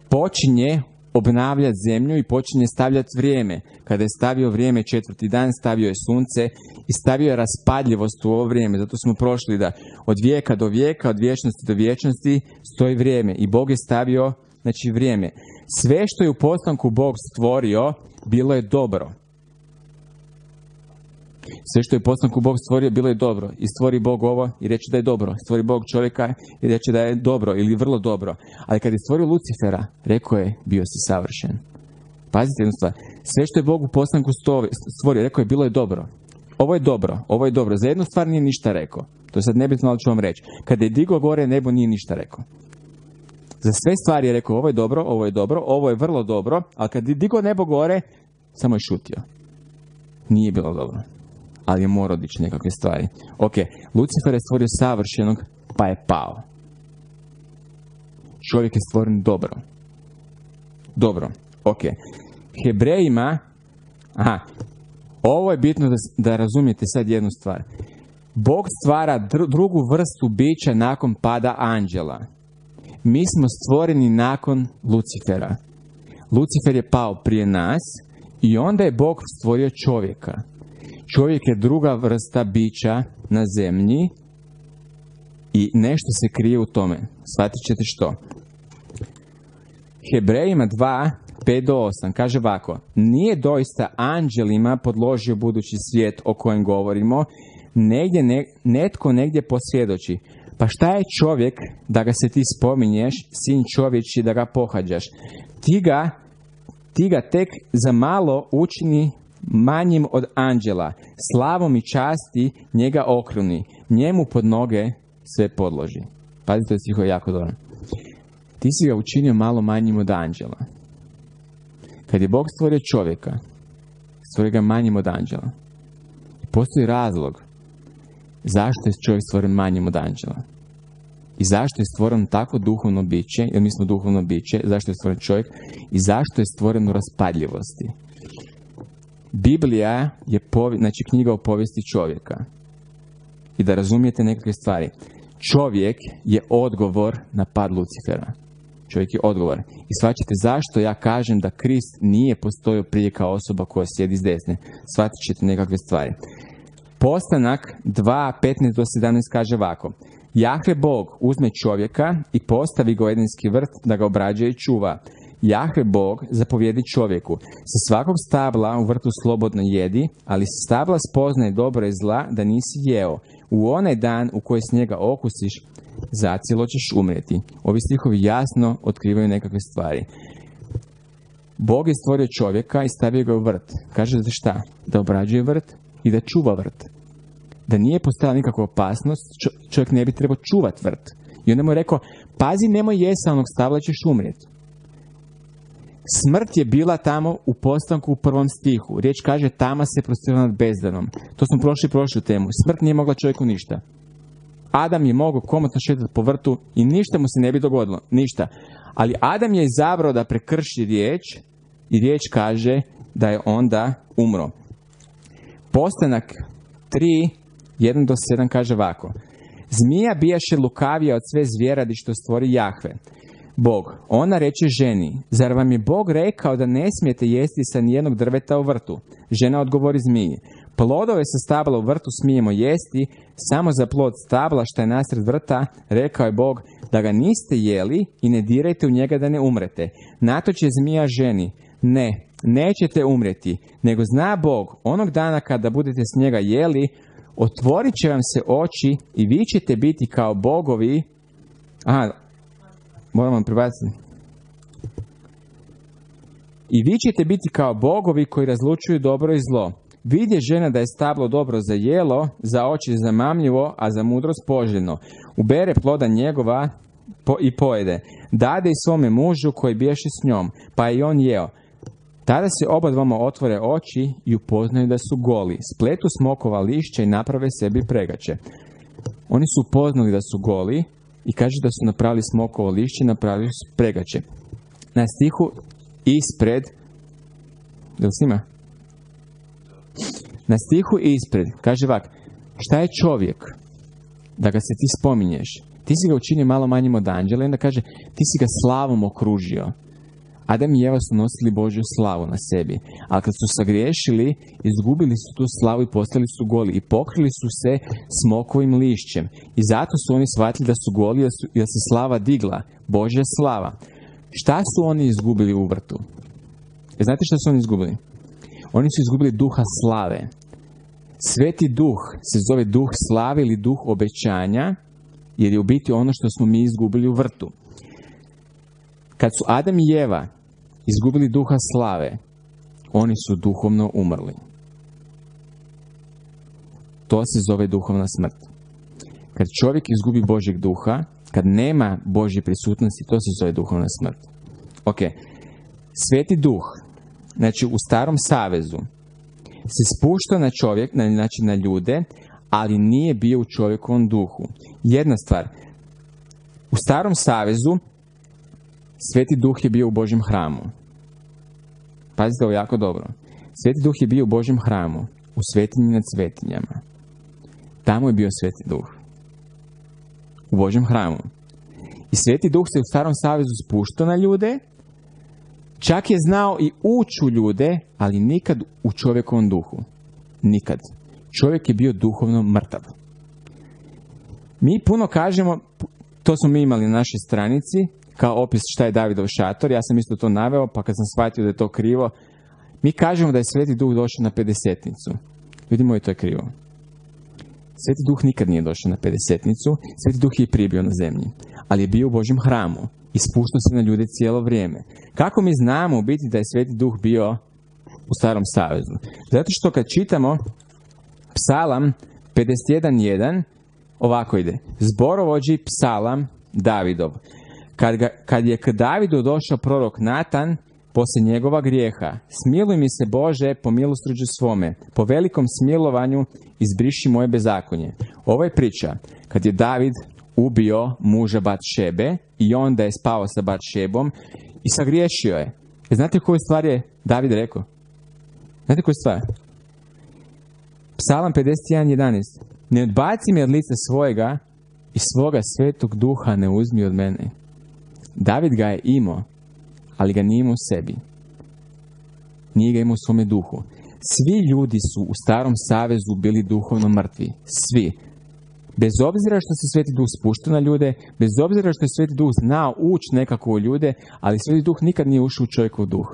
počinje obnavljati zemlju i počinje stavljati vrijeme. Kada je stavio vrijeme četvrti dan, stavio je sunce i stavio je raspadljivost u ovo vrijeme. Zato smo prošli da od vijeka do vijeka, od vječnosti do vječnosti stoji vrijeme. I Bog je stavio znači vrijeme. Sve što je u postanku Bog stvorio, bilo je dobro. Sve što je postanku Bog stvorio, bilo je dobro. I stvori Bog ovo i reći da je dobro. Stvori Bog čovjeka i reći da je dobro ili vrlo dobro. Ali kad je stvorio Lucifera, rekao je, bio si savršen. Pazite jednu stvar. Sve što je Bog u postanku stvorio, rekao je, bilo je dobro. Ovo je dobro, ovo je dobro. Za jednu stvar nije ništa rekao. To je sad nebitno, ali ću vam reći. Kada je digo gore, nebo nije ništa rekao. Za sve stvari je rekao, ovo je dobro, ovo je dobro, ovo je vrlo dobro, ali kad je digo nebo gore, samo je šutio. Nije bilo dobro ali je morao dići nekakve stvari. Ok, Lucifer je stvorio savršenog, pa je pao. Čovjek je stvoren dobro. Dobro, ok. Hebrejima, aha, ovo je bitno da, da razumijete sad jednu stvar. Bog stvara drugu vrstu bića nakon pada anđela. Mi smo stvoreni nakon Lucifera. Lucifer je pao prije nas i onda je Bog stvorio čovjeka. Čovjek je druga vrsta bića na zemlji i nešto se krije u tome. Shvatit ćete što. Hebrejima 2, 5 do 8 kaže ovako. Nije doista anđelima podložio budući svijet o kojem govorimo, negdje ne, netko negdje posvjedoči. Pa šta je čovjek da ga se ti spominješ, sin čovječi da ga pohađaš? Ti ga, ti ga tek za malo učini manjim od anđela, slavom i časti njega okruni, njemu pod noge sve podloži. Pazite, to je jako dobro. Ti si ga učinio malo manjim od anđela. Kad je Bog stvorio čovjeka, stvorio ga manjim od anđela. Postoji razlog zašto je čovjek stvoren manjim od anđela. I zašto je stvoren tako duhovno biće, jer mi smo duhovno biće, zašto je stvoren čovjek i zašto je stvoren u raspadljivosti. Biblija je povi, znači knjiga o povijesti čovjeka. I da razumijete nekakve stvari. Čovjek je odgovor na pad Lucifera. Čovjek je odgovor. I shvaćate zašto ja kažem da Krist nije postojao prije kao osoba koja sjedi s desne. Shvatit ćete nekakve stvari. Postanak 2.15 do 17 kaže ovako. Jahve Bog uzme čovjeka i postavi go jedinski vrt da ga obrađuje i čuva. Jahve Bog zapovjedi čovjeku, sa svakog stabla u vrtu slobodno jedi, ali sa stabla spoznaje dobro i zla da nisi jeo. U onaj dan u koji s njega okusiš, zacijelo ćeš umrijeti. Ovi stihovi jasno otkrivaju nekakve stvari. Bog je stvorio čovjeka i stavio ga u vrt. Kaže za šta? Da obrađuje vrt i da čuva vrt. Da nije postala nikakva opasnost, čovjek ne bi trebao čuvat vrt. I onda mu je rekao, pazi nemoj jesa onog stabla, ćeš umrijeti. Smrt je bila tamo u postanku u prvom stihu. Riječ kaže tama se prostirala nad bezdanom. To smo prošli prošlu temu. Smrt nije mogla čovjeku ništa. Adam je mogao komotno šetati po vrtu i ništa mu se ne bi dogodilo. Ništa. Ali Adam je izabrao da prekrši riječ i riječ kaže da je onda umro. Postanak 3, 1 do 7 kaže ovako. Zmija bijaše lukavija od sve zvjeradi što stvori Jahve. Bog. Ona reče ženi, zar vam je Bog rekao da ne smijete jesti sa nijednog drveta u vrtu? Žena odgovori zmiji, plodove sa stabla u vrtu smijemo jesti, samo za plod stabla što je nasred vrta, rekao je Bog, da ga niste jeli i ne dirajte u njega da ne umrete. Nato će zmija ženi, ne, nećete umreti, nego zna Bog, onog dana kada budete s njega jeli, otvorit će vam se oči i vi ćete biti kao bogovi, aha, Moram vam prebaciti. I vi ćete biti kao bogovi koji razlučuju dobro i zlo. Vidje žena da je stablo dobro za jelo, za oči zamamljivo, a za mudrost poželjno. Ubere ploda njegova i pojede. Dade i svome mužu koji biješe s njom, pa je i on jeo. Tada se oba dvoma otvore oči i upoznaju da su goli. Spletu smokova lišća i naprave sebi pregače. Oni su upoznali da su goli i kaže da su napravili smokovo lišće napravili su pregače. Na stihu ispred, li snima? Na stihu ispred, kaže ovak, šta je čovjek? Da ga se ti spominješ. Ti si ga učinio malo manjim od anđela i onda kaže, ti si ga slavom okružio. Adam i Eva su nosili Božju slavu na sebi, ali kad su sagriješili, izgubili su tu slavu i postali su goli i pokrili su se smokovim lišćem. I zato su oni shvatili da su goli jer se slava digla, Božja slava. Šta su oni izgubili u vrtu? E, znate šta su oni izgubili? Oni su izgubili duha slave. Sveti duh se zove duh slave ili duh obećanja, jer je u biti ono što smo mi izgubili u vrtu. Kad su Adam i Eva izgubili duha slave, oni su duhovno umrli. To se zove duhovna smrt. Kad čovjek izgubi Božjeg duha, kad nema Božje prisutnosti, to se zove duhovna smrt. Ok, sveti duh, znači u starom savezu, se spušta na čovjek, znači na ljude, ali nije bio u čovjekovom duhu. Jedna stvar, u starom savezu Sveti duh je bio u Božjem hramu. Pazite ovo jako dobro. Sveti duh je bio u Božjem hramu, u svetinji nad svetinjama. Tamo je bio Sveti duh. U Božjem hramu. I Sveti duh se u starom savezu spuštao na ljude, čak je znao i ući u ljude, ali nikad u čovjekovom duhu. Nikad. Čovjek je bio duhovno mrtav. Mi puno kažemo, to smo mi imali na našoj stranici, kao opis šta je Davidov šator. Ja sam isto to naveo, pa kad sam shvatio da je to krivo, mi kažemo da je Sveti Duh došao na pedesetnicu. Vidimo i to je krivo. Sveti Duh nikad nije došao na pedesetnicu, Sveti Duh je i prije bio na zemlji, ali je bio u Božjem hramu i spuštao se na ljude cijelo vrijeme. Kako mi znamo u biti da je Sveti Duh bio u Starom Savezu? Zato što kad čitamo Psalam 51.1, ovako ide. Zborovođi Psalam Davidov. Kad, ga, kad je k Davidu došao prorok Natan, poslije njegova grijeha, smiluj mi se Bože po milostruđu svome, po velikom smilovanju izbriši moje bezakonje. Ovo je priča, kad je David ubio muža Bat Šebe i onda je spao sa Bat Šebom i sagriješio je. E, znate koju stvar je David rekao? Znate koju stvar? Psalam 51.11 Ne odbaci mi od lica svojega i svoga svetog duha ne uzmi od mene. David ga je imao, ali ga nije imao u sebi. Nije ga imao u svome duhu. Svi ljudi su u starom savezu bili duhovno mrtvi. Svi. Bez obzira što se Sveti Duh spušta na ljude, bez obzira što je Sveti Duh znao ući nekako u ljude, ali Sveti Duh nikad nije ušao u čovjekov duh.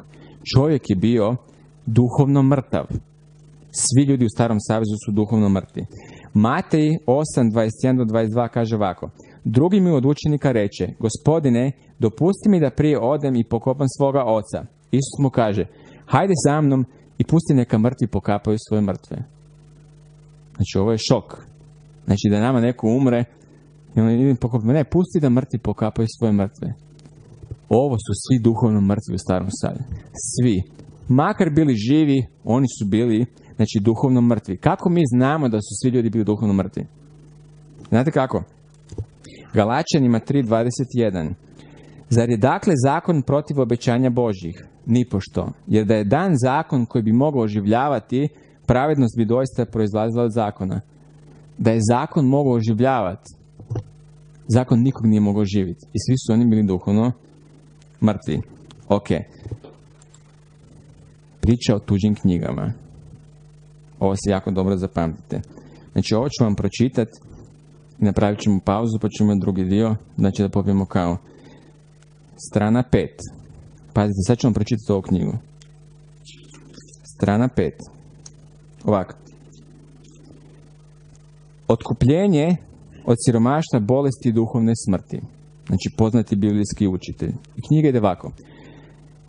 Čovjek je bio duhovno mrtav. Svi ljudi u starom savezu su duhovno mrtvi. Matej 8, 21 do 22 kaže ovako. Drugi mi od učenika reče, gospodine, dopusti mi da prije odem i pokopam svoga oca. Isus mu kaže, hajde za mnom i pusti neka mrtvi pokapaju svoje mrtve. Znači ovo je šok. Znači da nama neko umre, ne, pusti da mrtvi pokapaju svoje mrtve. Ovo su svi duhovno mrtvi u starom sadu. Svi. Makar bili živi, oni su bili, znači, duhovno mrtvi. Kako mi znamo da su svi ljudi bili duhovno mrtvi? Znate kako? Galačanima 3.21 Zar je dakle zakon protiv obećanja Božjih? Nipošto. Jer da je dan zakon koji bi mogao oživljavati, pravednost bi doista proizlazila od zakona. Da je zakon mogao oživljavati, zakon nikog nije mogao živjeti. I svi su oni bili duhovno mrtvi. Ok. Priča o tuđim knjigama. Ovo se jako dobro zapamtite. Znači ovo ću vam pročitati i napravit ćemo pauzu pa ćemo drugi dio, znači da popijemo kao. Strana 5. Pazite, sad ćemo pročitati ovu knjigu. Strana 5. Ovako. Otkupljenje od siromaštva, bolesti i duhovne smrti. Znači poznati biblijski učitelj. I knjiga ide ovako.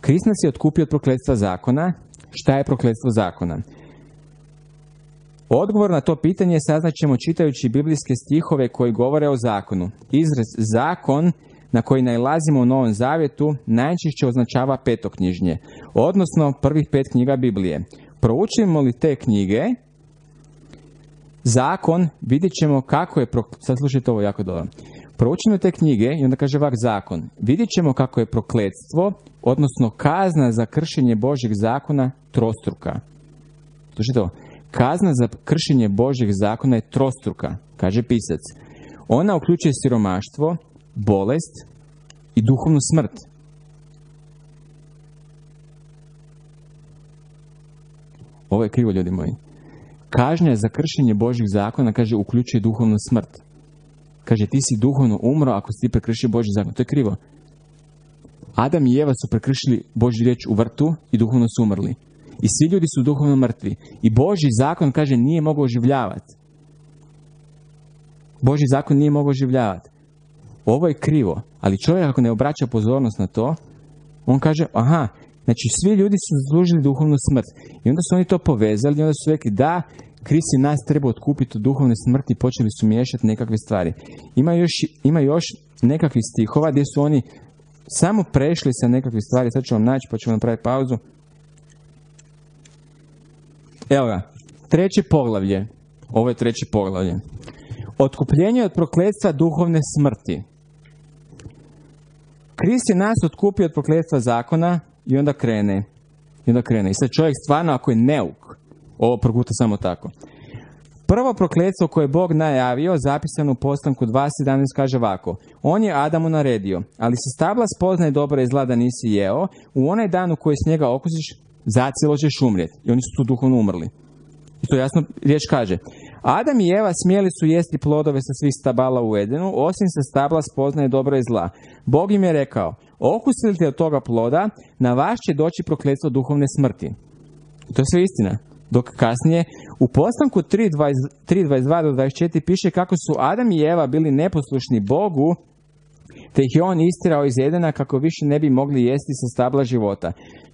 Krist nas je otkupio od prokletstva zakona. Šta je prokletstvo zakona? Odgovor na to pitanje saznaćemo čitajući biblijske stihove koji govore o zakonu. Izraz zakon na koji najlazimo u Novom Zavjetu najčešće označava petoknjižnje, odnosno prvih pet knjiga Biblije. Proučimo li te knjige, zakon, vidjet ćemo kako je, sad slušajte ovo jako dobro, proučimo te knjige i onda kaže ovak zakon, vidjet ćemo kako je prokletstvo, odnosno kazna za kršenje Božjeg zakona trostruka. Slušajte ovo, kazna za kršenje Božjeg zakona je trostruka, kaže pisac. Ona uključuje siromaštvo, bolest i duhovnu smrt. Ovo je krivo, ljudi moji. Kažnja za kršenje Božih zakona, kaže, uključuje duhovnu smrt. Kaže, ti si duhovno umro ako si ti prekršio Božji zakon. To je krivo. Adam i Eva su prekršili Božji riječ u vrtu i duhovno su umrli. I svi ljudi su duhovno mrtvi. I Božji zakon, kaže, nije mogao oživljavati. Božji zakon nije mogao oživljavati. Ovo je krivo, ali čovjek ako ne obraća pozornost na to, on kaže, aha, znači svi ljudi su zaslužili duhovnu smrt. I onda su oni to povezali i onda su rekli, da, Krist je nas treba otkupiti od duhovne smrti i počeli su miješati nekakve stvari. Ima još, ima još nekakvih stihova gdje su oni samo prešli sa nekakvih stvari. Sad ću vam naći pa ću napraviti pauzu. Evo ga, treće poglavlje. Ovo je treće poglavlje. Otkupljenje od prokletstva duhovne smrti. Krist je nas otkupio od prokletstva zakona i onda krene. I onda krene. I sad čovjek stvarno ako je neuk, ovo proguta samo tako. Prvo prokletstvo koje je Bog najavio, zapisano u postanku 2.17, kaže ovako. On je Adamu naredio, ali se stabla spoznaje dobra i zla da nisi jeo, u onaj dan u koji s njega okusiš, zacijelo ćeš umrijeti. I oni su tu duhovno umrli. I to jasno riječ kaže. Adam i Eva smjeli su jesti plodove sa svih stabala u Edenu, osim sa stabla spoznaje dobro i zla. Bog im je rekao, okusite od toga ploda, na vas će doći prokletstvo duhovne smrti. To je sve istina. Dok kasnije u postanku 3.22 do 24 piše kako su Adam i Eva bili neposlušni Bogu, te ih je on istirao iz Edena kako više ne bi mogli jesti sa stabla života.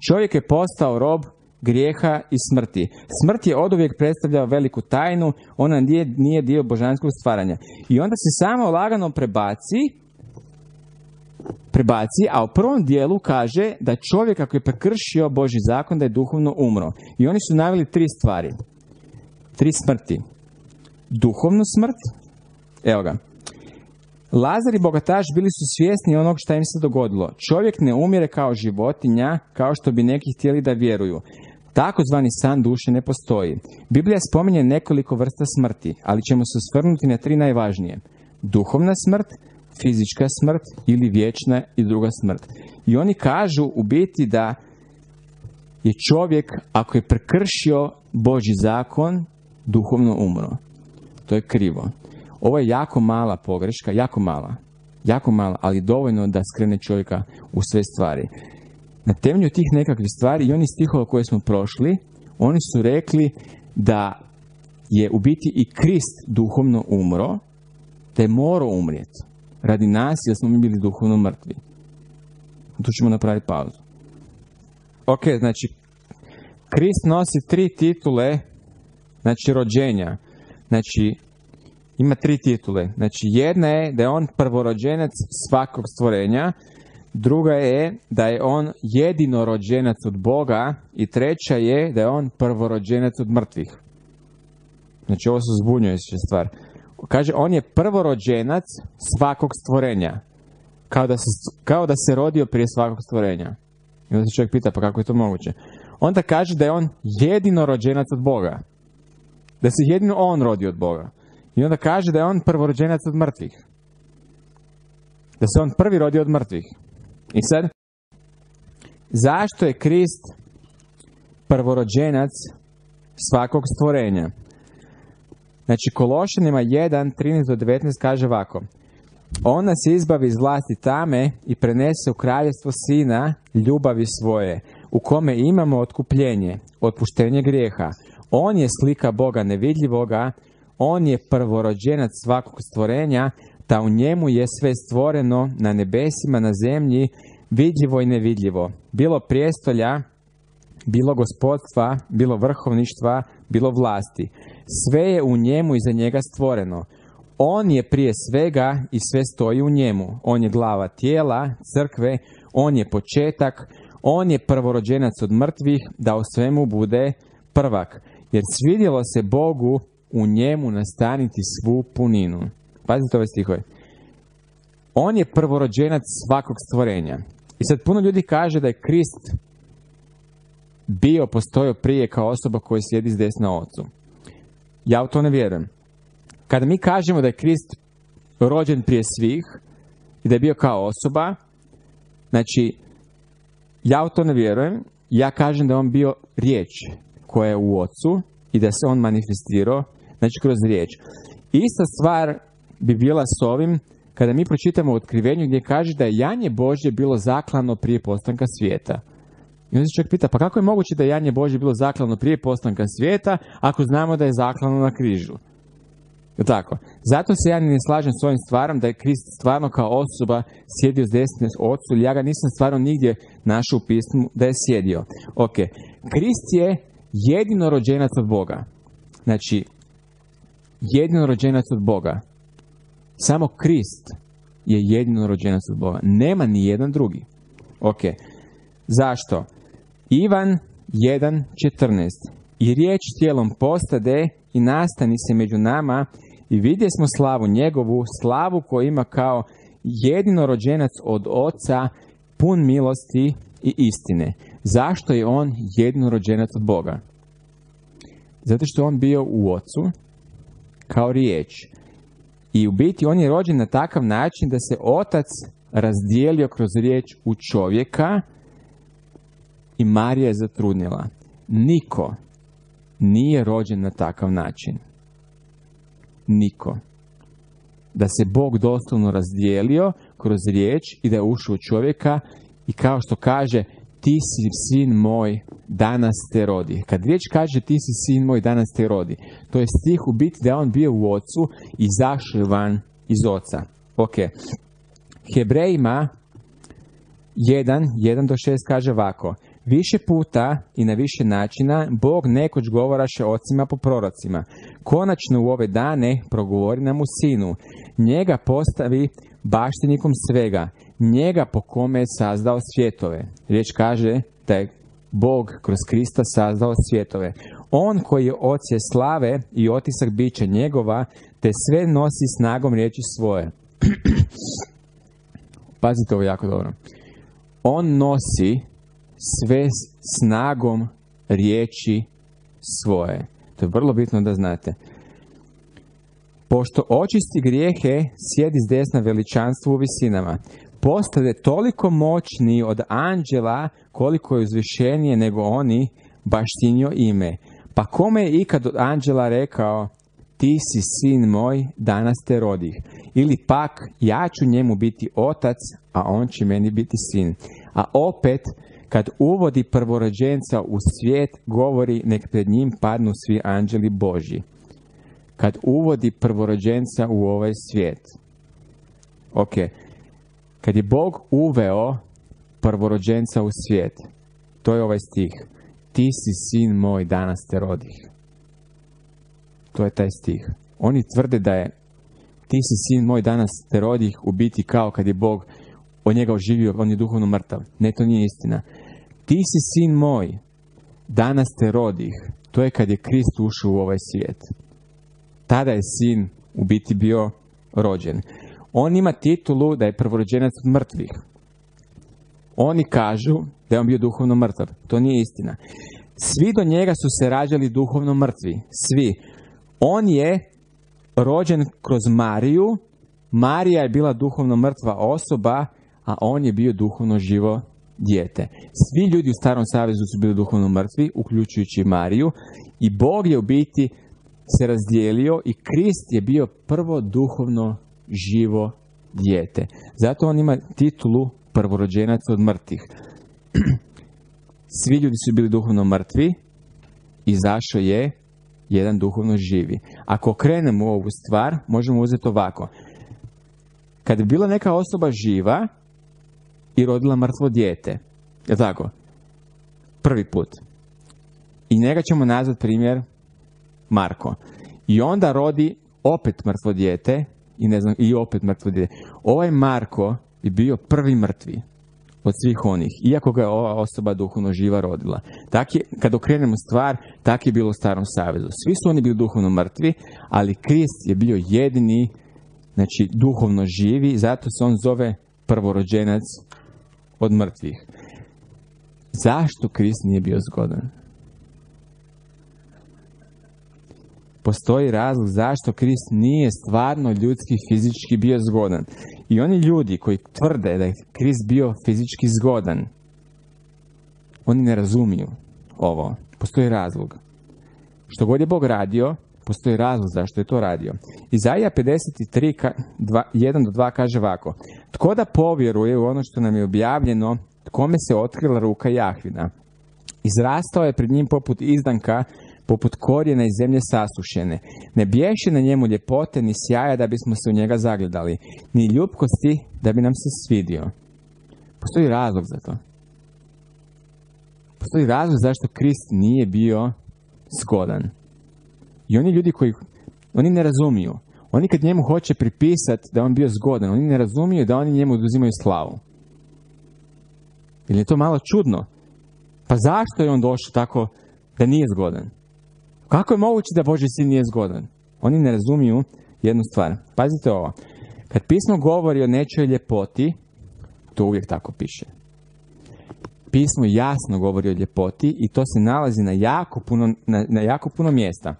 Čovjek je postao rob grijeha i smrti. Smrt je oduvijek predstavljao veliku tajnu, ona nije, nije dio božanskog stvaranja. I onda se samo lagano prebaci, prebaci, a u prvom dijelu kaže da čovjek ako je prekršio Boži zakon da je duhovno umro. I oni su naveli tri stvari. Tri smrti. Duhovnu smrt, evo ga, Lazar i bogataš bili su svjesni onog što im se dogodilo. Čovjek ne umire kao životinja, kao što bi neki htjeli da vjeruju. Takozvani san duše ne postoji. Biblija spominje nekoliko vrsta smrti, ali ćemo se osvrnuti na tri najvažnije. Duhovna smrt, fizička smrt ili vječna i druga smrt. I oni kažu u biti da je čovjek, ako je prekršio Boži zakon, duhovno umro. To je krivo. Ovo je jako mala pogreška, jako mala. Jako mala, ali dovoljno da skrene čovjeka u sve stvari. Na temelju tih nekakvih stvari i onih stihova koje smo prošli, oni su rekli da je u biti i Krist duhovno umro, da je morao umrijeti radi nas jer smo mi bili duhovno mrtvi. Tu ćemo napraviti pauzu. Ok, znači, Krist nosi tri titule, znači rođenja. Znači, ima tri titule. Znači, jedna je da je on prvorođenac svakog stvorenja, druga je da je on jedino rođenac od Boga i treća je da je on prvorođenac od mrtvih. Znači, ovo su zbunjujuća stvar. Kaže, on je prvorođenac svakog stvorenja. Kao da, se, kao da se rodio prije svakog stvorenja. I onda se čovjek pita, pa kako je to moguće? Onda kaže da je on jedino rođenac od Boga. Da se jedino on rodi od Boga. I onda kaže da je on prvorođenac od mrtvih. Da se on prvi rodi od mrtvih. I sad, zašto je Krist prvorođenac svakog stvorenja? Znači, Kološanima 1, 13 do 19 kaže ovako. On nas izbavi iz vlasti tame i prenese u kraljevstvo sina ljubavi svoje, u kome imamo otkupljenje, otpuštenje grijeha. On je slika Boga nevidljivoga, on je prvorođenac svakog stvorenja, da u njemu je sve stvoreno na nebesima, na zemlji, vidljivo i nevidljivo, bilo prijestolja, bilo gospodstva, bilo vrhovništva, bilo vlasti. Sve je u njemu i za njega stvoreno. On je prije svega i sve stoji u njemu. On je glava tijela, crkve, on je početak, on je prvorođenac od mrtvih, da u svemu bude prvak. Jer svidjelo se Bogu u njemu nastaniti svu puninu. Pazite ove stihove. On je prvorođenac svakog stvorenja. I sad puno ljudi kaže da je Krist bio, postojao prije kao osoba koja sjedi s desna ocu. Ja u to ne vjerujem. Kada mi kažemo da je Krist rođen prije svih i da je bio kao osoba, znači, ja u to ne vjerujem. Ja kažem da je on bio riječ koja je u ocu i da se on manifestirao, znači kroz riječ. Ista stvar bi bila s ovim kada mi pročitamo u otkrivenju gdje kaže da je janje Božje bilo zaklano prije postanka svijeta. I onda se čovjek pita, pa kako je moguće da je janje Božje bilo zaklano prije postanka svijeta, ako znamo da je zaklano na križu? Tako. Zato se ja ne slažem s ovim stvarom da je Krist stvarno kao osoba sjedio s desne ili ja ga nisam stvarno nigdje našao u pismu da je sjedio. Ok. Krist je jedino rođenac od Boga. Znači, jedino rođenac od Boga. Samo Krist je jedino rođenac od Boga. Nema ni jedan drugi. Ok. Zašto? Ivan 1.14 I riječ tijelom postade i nastani se među nama i vidje smo slavu njegovu, slavu koju ima kao jedino rođenac od oca, pun milosti i istine. Zašto je on jedino rođenac od Boga? Zato što on bio u ocu kao riječ. I u biti on je rođen na takav način da se otac razdijelio kroz riječ u čovjeka i Marija je zatrudnila. Niko nije rođen na takav način. Niko. Da se Bog doslovno razdijelio kroz riječ i da je ušao u čovjeka i kao što kaže ti si sin moj, danas te rodi. Kad riječ kaže ti si sin moj, danas te rodi, to je stih u biti da je on bio u ocu i zašao van iz oca. Ok. Hebrejima 1, 1 do 6 kaže ovako. Više puta i na više načina Bog nekoć govoraše ocima po prorocima. Konačno u ove dane progovori nam u sinu. Njega postavi baštinikom svega. Njega po kome je sazdao svjetove. Riječ kaže da je Bog kroz Krista sazdao svjetove. On koji je ocije slave i otisak bića njegova, te sve nosi snagom riječi svoje. Pazite ovo jako dobro. On nosi sve snagom riječi svoje. To je vrlo bitno da znate. Pošto očisti grijehe, sjedi s desna veličanstvo u visinama. Postade toliko moćni od anđela koliko je uzvišenije nego oni baštinio ime. Pa kome je ikad od anđela rekao ti si sin moj, danas te rodih. Ili pak ja ću njemu biti otac, a on će meni biti sin. A opet kad uvodi prvorođenca u svijet, govori nek pred njim padnu svi anđeli Božji. Kad uvodi prvorođenca u ovaj svijet. Ok. Kad je Bog uveo prvorođenca u svijet, to je ovaj stih. Ti si sin moj, danas te rodih. To je taj stih. Oni tvrde da je ti si sin moj, danas te rodih u biti kao kad je Bog od njega oživio, on je duhovno mrtav. Ne, to nije istina. Ti si sin moj, danas te rodih. To je kad je Krist ušao u ovaj svijet. Tada je sin u biti bio rođen. On ima titulu da je prvorođenac mrtvih. Oni kažu da je on bio duhovno mrtav. To nije istina. Svi do njega su se rađali duhovno mrtvi. Svi. On je rođen kroz Mariju. Marija je bila duhovno mrtva osoba, a on je bio duhovno živo dijete. Svi ljudi u starom savezu su bili duhovno mrtvi, uključujući Mariju, i Bog je u biti se razdijelio i Krist je bio prvo duhovno živo dijete. Zato on ima titulu prvorođenac od mrtvih. Svi ljudi su bili duhovno mrtvi, i zašao je jedan duhovno živi. Ako krenemo u ovu stvar, možemo uzeti ovako. Kad bi bila neka osoba živa, i rodila mrtvo dijete. Je tako? Prvi put. I njega ćemo nazvat primjer Marko. I onda rodi opet mrtvo dijete i ne znam, i opet mrtvo dijete. Ovaj Marko je bio prvi mrtvi od svih onih, iako ga je ova osoba duhovno živa rodila. Tak je, kad okrenemo stvar, tak je bilo u starom savezu. Svi su oni bili duhovno mrtvi, ali Krist je bio jedini, znači duhovno živi, zato se on zove prvorođenac od mrtvih. Zašto Krist nije bio zgodan? Postoji razlog zašto Krist nije stvarno ljudski fizički bio zgodan. I oni ljudi koji tvrde da je Krist bio fizički zgodan, oni ne razumiju ovo. Postoji razlog. Što god je Bog radio, postoji razlog zašto je to radio. Izaija 53, 1 do 2 kaže ovako. Tko da povjeruje u ono što nam je objavljeno, kome se otkrila ruka Jahvina? Izrastao je pred njim poput izdanka, poput korijena iz zemlje sasušene. Ne bješe na njemu ljepote ni sjaja da bismo se u njega zagledali, ni ljubkosti da bi nam se svidio. Postoji razlog za to. Postoji razlog zašto Krist nije bio zgodan. I oni ljudi koji, oni ne razumiju. Oni kad njemu hoće pripisati da on bio zgodan, oni ne razumiju da oni njemu oduzimaju slavu. Ili je to malo čudno? Pa zašto je on došao tako da nije zgodan? Kako je moguće da Boži sin nije zgodan? Oni ne razumiju jednu stvar. Pazite ovo. Kad pismo govori o nečoj ljepoti, to uvijek tako piše. Pismo jasno govori o ljepoti i to se nalazi na jako puno, na, na jako puno mjesta.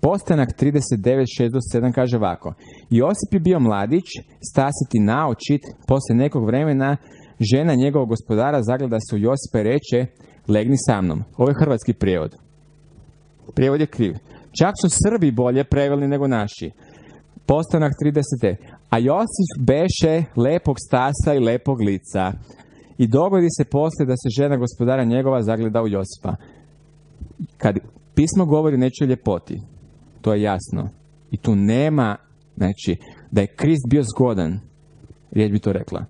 Postanak 39.6 do 7 kaže ovako. Josip je bio mladić, stasiti naočit, poslije nekog vremena žena njegovog gospodara zagleda se u Josipa i reče, legni sa mnom. Ovo je hrvatski prijevod. Prijevod je kriv. Čak su Srbi bolje preveli nego naši. Postanak 30. A Josif beše lepog stasa i lepog lica. I dogodi se poslije da se žena gospodara njegova zagleda u Josipa. Kad pismo govori nečoj ljepoti, to je jasno. I tu nema, znači, da je Krist bio zgodan, riječ bi to rekla.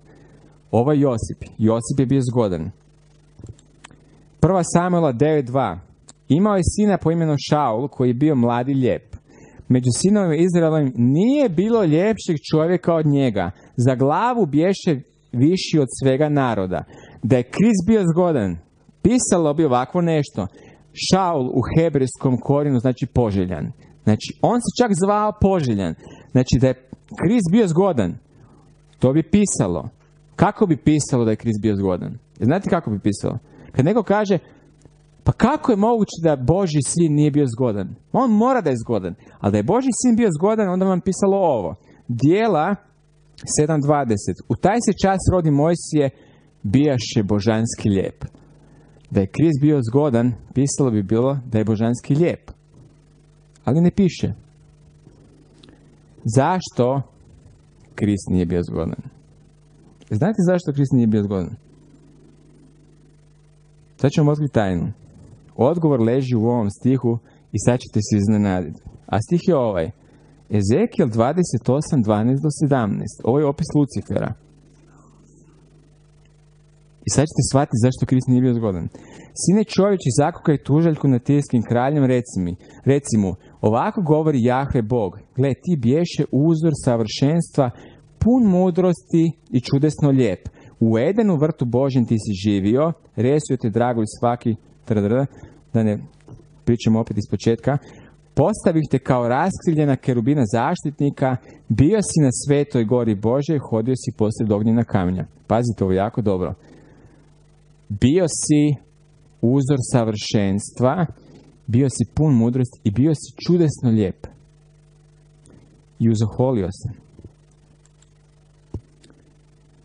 Ovo je Josip. Josip je bio zgodan. Prva Samuela 9.2. Imao je sina po imenu Šaul, koji je bio mladi lijep. Među sinovima Izraelovim nije bilo ljepšeg čovjeka od njega. Za glavu bješe viši od svega naroda. Da je Krist bio zgodan, pisalo bi ovakvo nešto. Šaul u hebrejskom korinu znači poželjan. Znači, on se čak zvao poželjan. Znači, da je Krist bio zgodan, to bi pisalo. Kako bi pisalo da je Krist bio zgodan? Znate kako bi pisalo? Kad neko kaže, pa kako je moguće da Boži sin nije bio zgodan? On mora da je zgodan. Ali da je Boži sin bio zgodan, onda vam pisalo ovo. Dijela 7.20. U taj se čas rodi Mojsije bijaše božanski lijep. Da je Krist bio zgodan, pisalo bi bilo da je božanski lijep. Ali ne piše. Zašto Krist nije bio zgodan? Znate zašto Krist nije bio zgodan? Sad ćemo otkriti tajnu. Odgovor leži u ovom stihu i sad ćete se iznenaditi. A stih je ovaj. Ezekijel 28, 12 do 17. Ovo je opis Lucifera. I sad ćete shvatiti zašto Krist nije bio zgodan. Sine čovječi, zakukaj tužaljku na tijeskim kraljem, reci mi, reci ovako govori Jahve Bog, gle, ti bješe uzor savršenstva, pun mudrosti i čudesno lijep. U Edenu vrtu Božjem ti si živio, resio te drago i svaki da ne pričamo opet iz početka, postavih te kao raskriljena kerubina zaštitnika, bio si na svetoj gori Bože, hodio si posred ognjena kamenja. Pazite ovo jako dobro. Bio si uzor savršenstva, bio si pun mudrosti i bio si čudesno lijep. I uzoholio se.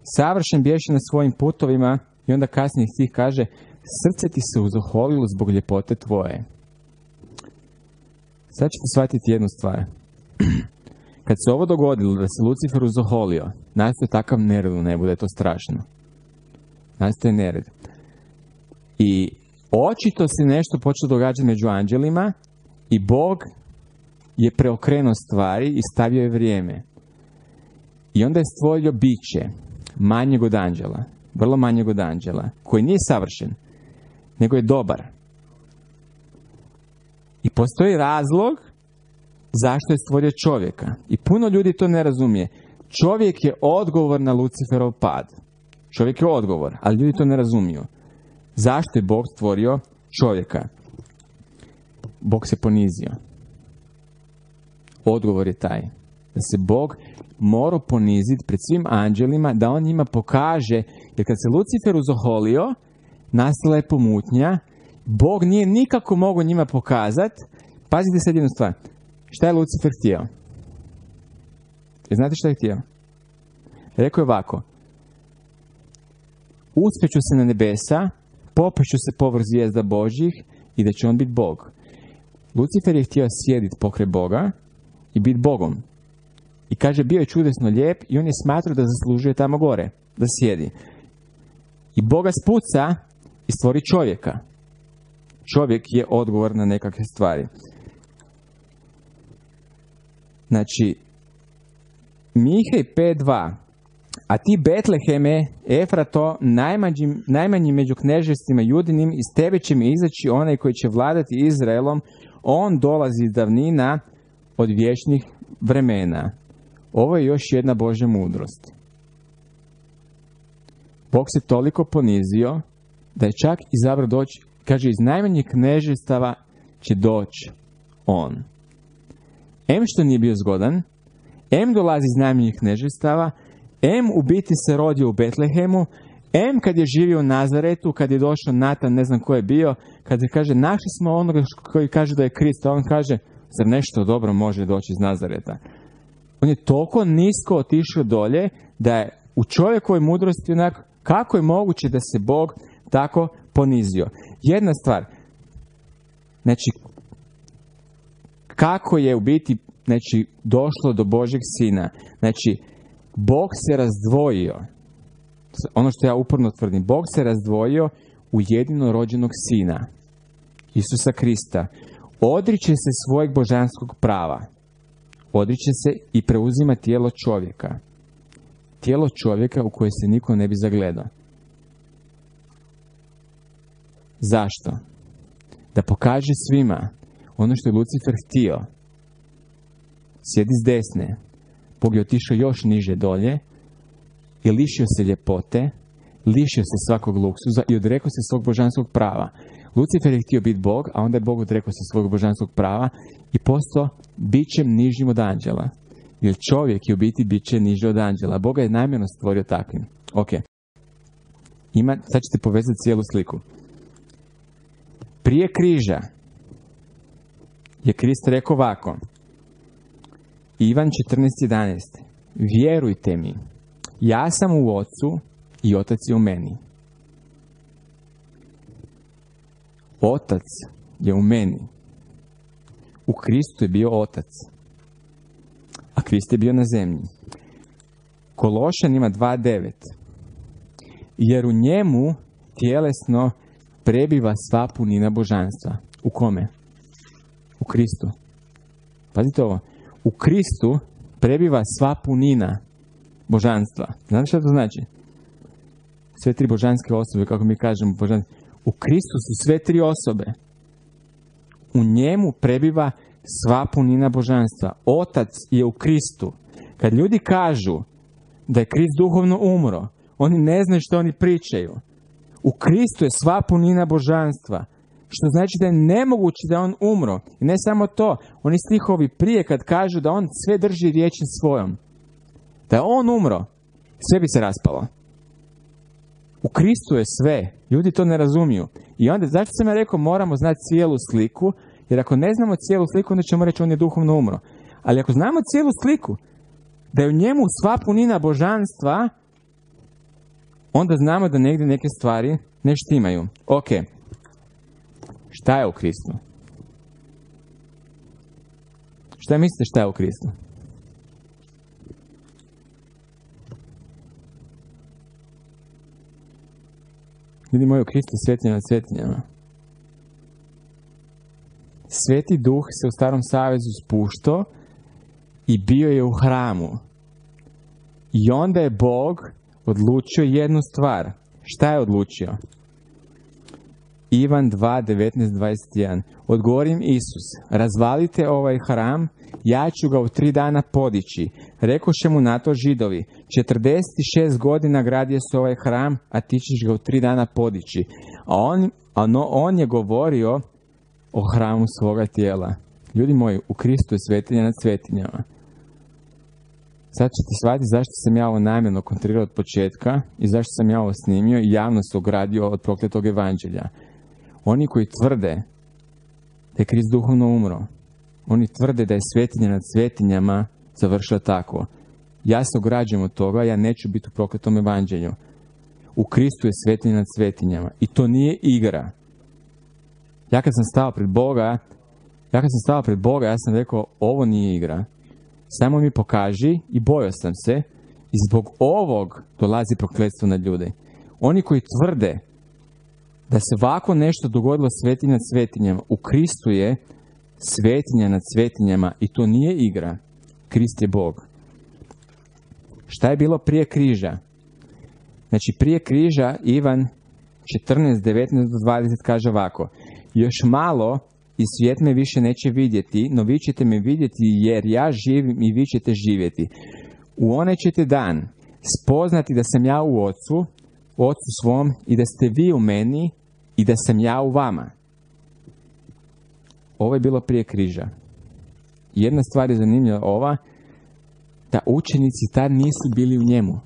Savršen bješe na svojim putovima i onda kasnije stih kaže srce ti se uzoholilo zbog ljepote tvoje. Sad ćete shvatiti jednu stvar. Kad se ovo dogodilo, da se Lucifer uzoholio, nastaje takav nered u nebu, da je to strašno. Nastaje nered. I očito se nešto počelo događati među anđelima i Bog je preokrenuo stvari i stavio je vrijeme. I onda je stvorio biće. manjeg od anđela, vrlo manjeg od anđela, koji nije savršen, nego je dobar. I postoji razlog zašto je stvorio čovjeka. I puno ljudi to ne razumije. Čovjek je odgovor na Luciferov pad. Čovjek je odgovor, ali ljudi to ne razumiju. Zašto je Bog stvorio čovjeka? Bog se ponizio. Odgovor je taj. Da se Bog mora poniziti pred svim anđelima, da on njima pokaže, jer kad se Lucifer uzoholio, nastala je pomutnja, Bog nije nikako mogao njima pokazati, pazite sad jednu stvar, šta je Lucifer htio? Znate šta je htio? Rekao je ovako, uspjeću se na nebesa, popeću se povrh zvijezda Božjih i da će on biti Bog. Lucifer je htio sjediti pokraj Boga i biti Bogom. I kaže, bio je čudesno lijep i on je smatrao da zaslužuje tamo gore, da sjedi. I Boga spuca i stvori čovjeka. Čovjek je odgovor na nekakve stvari. Znači, Mihej 5.2 a ti Betleheme, Efrato, najmanji, najmanji među knežestvima judinim, iz tebe će mi izaći onaj koji će vladati Izraelom, on dolazi iz davnina od vječnih vremena. Ovo je još jedna Božja mudrost. Bog se toliko ponizio da je čak izabrao doći, kaže iz najmanjih knežestava će doći on. Em što nije bio zgodan, em dolazi iz najmanjih knežestava, em u biti se rodio u Betlehemu, em kad je živio u Nazaretu, kad je došao Natan, ne znam ko je bio, kad se kaže našli smo onoga koji kaže da je Krist, on kaže zar nešto dobro može doći iz Nazareta. On je toliko nisko otišao dolje da je u čovjekovoj mudrosti onak kako je moguće da se Bog tako ponizio. Jedna stvar, znači kako je u biti znači, došlo do Božeg sina. Znači, Bog se razdvojio. Ono što ja uporno tvrdim, Bog se razdvojio u jedino rođenog sina, Isusa Krista. Odriče se svojeg božanskog prava. Odriče se i preuzima tijelo čovjeka. Tijelo čovjeka u koje se niko ne bi zagledao. Zašto? Da pokaže svima ono što je Lucifer htio. Sjedi s desne, Bog je otišao još niže dolje i lišio se ljepote, lišio se svakog luksuza i odrekao se svog božanskog prava. Lucifer je htio biti Bog, a onda je Bog odrekao se svog božanskog prava i postao bićem nižim od anđela. Jer čovjek je u biti biće niže od anđela. Boga je namjerno stvorio takvim. Ok. Ima, sad ćete povezati cijelu sliku. Prije križa je Krist rekao ovako. Ivan 14.11. Vjerujte mi, ja sam u ocu i otac je u meni. Otac je u meni. U Kristu je bio otac. A Krist je bio na zemlji. Kološan ima 2.9. Jer u njemu tjelesno prebiva sva punina božanstva. U kome? U Kristu. Pazite ovo u Kristu prebiva sva punina božanstva. Znate što to znači? Sve tri božanske osobe, kako mi kažemo, božanske. u Kristu su sve tri osobe. U njemu prebiva sva punina božanstva. Otac je u Kristu. Kad ljudi kažu da je Krist duhovno umro, oni ne znaju što oni pričaju. U Kristu je sva punina božanstva. Što znači da je nemoguće da on umro. I ne samo to, oni stihovi prije kad kažu da on sve drži riječi svojom. Da je on umro, sve bi se raspalo. U Kristu je sve. Ljudi to ne razumiju. I onda, zašto sam ja rekao, moramo znati cijelu sliku, jer ako ne znamo cijelu sliku, onda ćemo reći on je duhovno umro. Ali ako znamo cijelu sliku, da je u njemu sva punina božanstva, onda znamo da negdje neke stvari ne štimaju. Ok, Šta je u Kristu? Šta mislite šta je u Kristu? Ljudi moji, u Kristu svetinja na svetinjama. Sveti duh se u starom savezu spušto i bio je u hramu. I onda je Bog odlučio jednu stvar. Šta je odlučio? Ivan 2, 19, 21. Odgovorim Isus, razvalite ovaj hram, ja ću ga u tri dana podići. Rekoše mu na to židovi, 46 godina gradio se ovaj hram, a ti ćeš ga u tri dana podići. A on, a no, on je govorio o hramu svoga tijela. Ljudi moji, u Kristu je svetinja nad svetinjama. Sad ćete shvatiti zašto sam ja ovo namjerno kontrirao od početka i zašto sam ja ovo snimio i javno se ogradio od prokletog evanđelja. Oni koji tvrde da je Krist duhovno umro, oni tvrde da je svetinja nad svetinjama završila tako. Ja se ograđujem od toga, ja neću biti u prokletom evanđelju. U Kristu je svetinja nad svetinjama. I to nije igra. Ja kad sam stao pred Boga, ja kad sam stao pred Boga, ja sam rekao, ovo nije igra. Samo mi pokaži i bojao sam se i zbog ovog dolazi prokletstvo na ljude. Oni koji tvrde da se ovako nešto dogodilo svetinja nad svetinjama, u Kristu je svetinja nad svetinjama i to nije igra. Krist je Bog. Šta je bilo prije križa? Znači prije križa Ivan 14, 19 do 20 kaže ovako. Još malo i svijet me više neće vidjeti, no vi ćete me vidjeti jer ja živim i vi ćete živjeti. U onaj ćete dan spoznati da sam ja u ocu, ocu svom i da ste vi u meni i da sam ja u vama. Ovo je bilo prije križa. Jedna stvar je zanimljiva ova, da učenici tad nisu bili u njemu.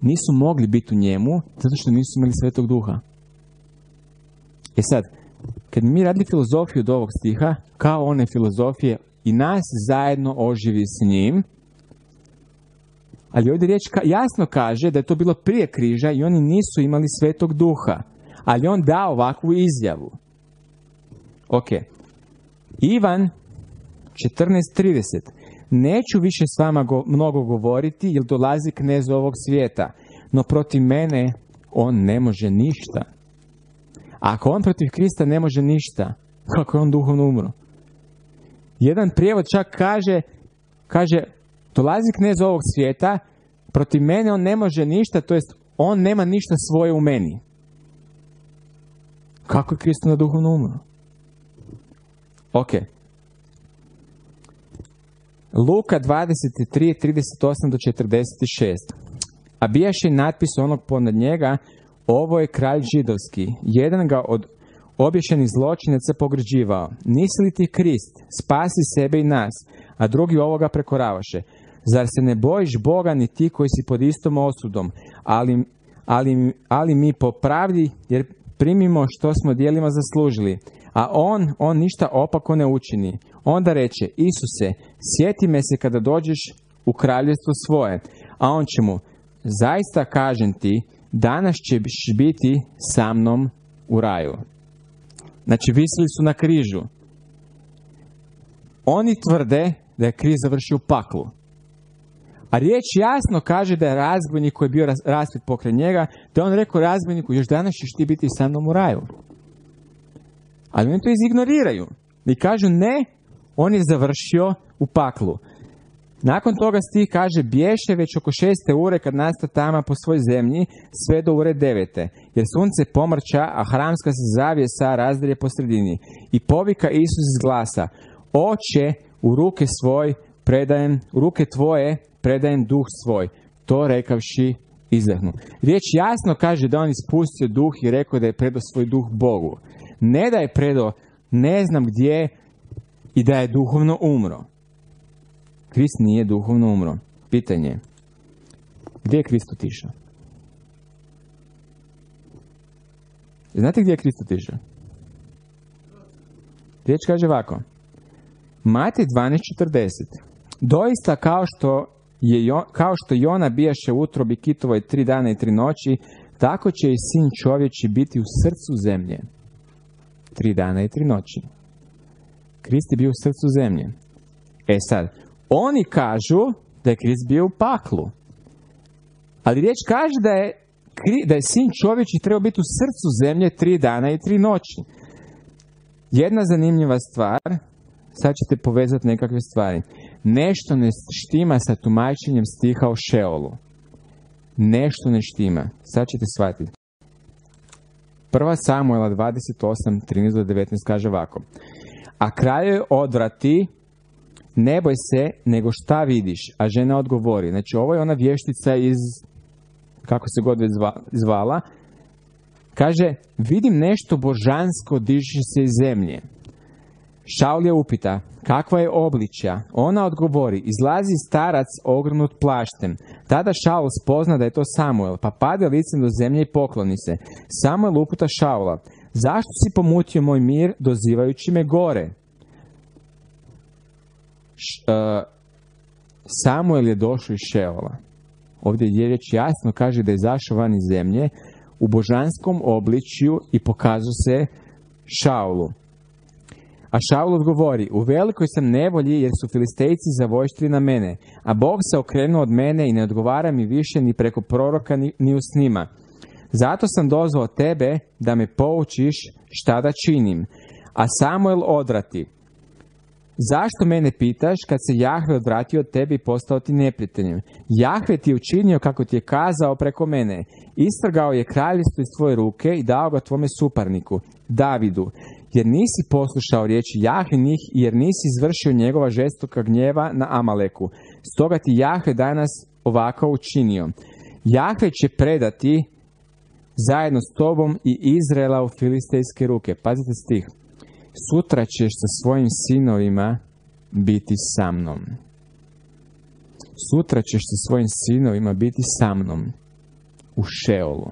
Nisu mogli biti u njemu, zato što nisu imali svetog duha. E sad, kad mi radili filozofiju od ovog stiha, kao one filozofije, i nas zajedno oživi s njim, ali ovdje riječ jasno kaže da je to bilo prije križa i oni nisu imali svetog duha. Ali on da ovakvu izjavu. Ok. Ivan 14.30. Neću više s vama go, mnogo govoriti jer dolazi knez ovog svijeta. No protiv mene on ne može ništa. Ako on protiv Krista ne može ništa, kako je on duhovno umro? Jedan prijevod čak kaže, kaže, dolazi knez ovog svijeta, protiv mene on ne može ništa, to jest on nema ništa svoje u meni. Kako je Kristo na duhovno umro? Ok. Luka 23, 38 do 46. A bijaše natpis onog ponad njega, ovo je kralj židovski. Jedan ga od obješenih zločinaca pogrđivao. Nisi li ti Krist, spasi sebe i nas, a drugi ovoga prekoravaše. Zar se ne bojiš Boga ni ti koji si pod istom osudom, ali, ali, ali mi po jer primimo što smo dijelima zaslužili, a on, on ništa opako ne učini. Onda reče, Isuse, sjeti me se kada dođeš u kraljevstvo svoje, a on će mu, zaista kažem ti, danas ćeš biti sa mnom u raju. Znači, visili su na križu. Oni tvrde da je križ završio u paklu. A riječ jasno kaže da je razbojnik koji je bio raspet pokraj njega, da je on rekao razbojniku, još danas ćeš ti biti sa mnom u raju. Ali oni to izignoriraju. I kažu ne, on je završio u paklu. Nakon toga stih kaže, bješe već oko šeste ure kad nasta tama po svoj zemlji, sve do ure devete, jer sunce pomrča, a hramska se zavijesa razdrije po sredini. I povika Isus iz glasa, oče, u ruke svoj predajem, u ruke tvoje predajem duh svoj. To rekavši izdahnu. Riječ jasno kaže da on ispustio duh i rekao da je predao svoj duh Bogu. Ne da je predao ne znam gdje i da je duhovno umro. Krist nije duhovno umro. Pitanje gdje je Krist otišao? Znate gdje je Krist otišao? Riječ kaže ovako. Matej 12.40 Doista kao što je, kao što Jona bijaše u utrobi kitovoj tri dana i tri noći, tako će i sin čovječi biti u srcu zemlje. Tri dana i tri noći. Krist je bio u srcu zemlje. E sad, oni kažu da je Krist bio u paklu. Ali riječ kaže da je, da je sin čovječi trebao biti u srcu zemlje tri dana i tri noći. Jedna zanimljiva stvar, sad ćete povezati nekakve stvari. Nešto ne štima sa tumačenjem stiha o Šeolu. Nešto ne štima. Sad ćete shvatiti. Prva Samuela 28, 13 19 kaže ovako. A kraju odvrati, ne boj se, nego šta vidiš? A žena odgovori. Znači, ovo je ona vještica iz, kako se god zvala, kaže, vidim nešto božansko diže se iz zemlje. Šaul je upita, kakva je obličja? Ona odgovori, izlazi starac ogrnut plaštem. Tada Šaul spozna da je to Samuel, pa pade licem do zemlje i pokloni se. Samuel uputa Šaula, zašto si pomutio moj mir dozivajući me gore? E, Samuel je došao iz Šeola. Ovdje je riječ jasno kaže da je izašao van iz zemlje u božanskom obličju i pokazao se Šaulu. A Šaul odgovori, u velikoj sam nevolji jer su filistejci zavojštili na mene, a Bog se okrenuo od mene i ne odgovara mi više ni preko proroka ni, ni u snima. Zato sam dozvao tebe da me poučiš šta da činim. A Samuel odrati, Zašto mene pitaš kad se Jahve odvratio od tebi i postao ti neprijateljem? Jahve ti je učinio kako ti je kazao preko mene. Istrgao je kraljevstvo iz tvoje ruke i dao ga tvome suparniku, Davidu. Jer nisi poslušao riječi Jahvinih i jer nisi izvršio njegova žestoka gnjeva na Amaleku. Stoga ti Jahve danas ovako učinio. Jahve će predati zajedno s tobom i Izraela u filistejske ruke. Pazite stih sutra ćeš sa svojim sinovima biti sa mnom. Sutra ćeš sa svojim sinovima biti sa mnom u Šeolu.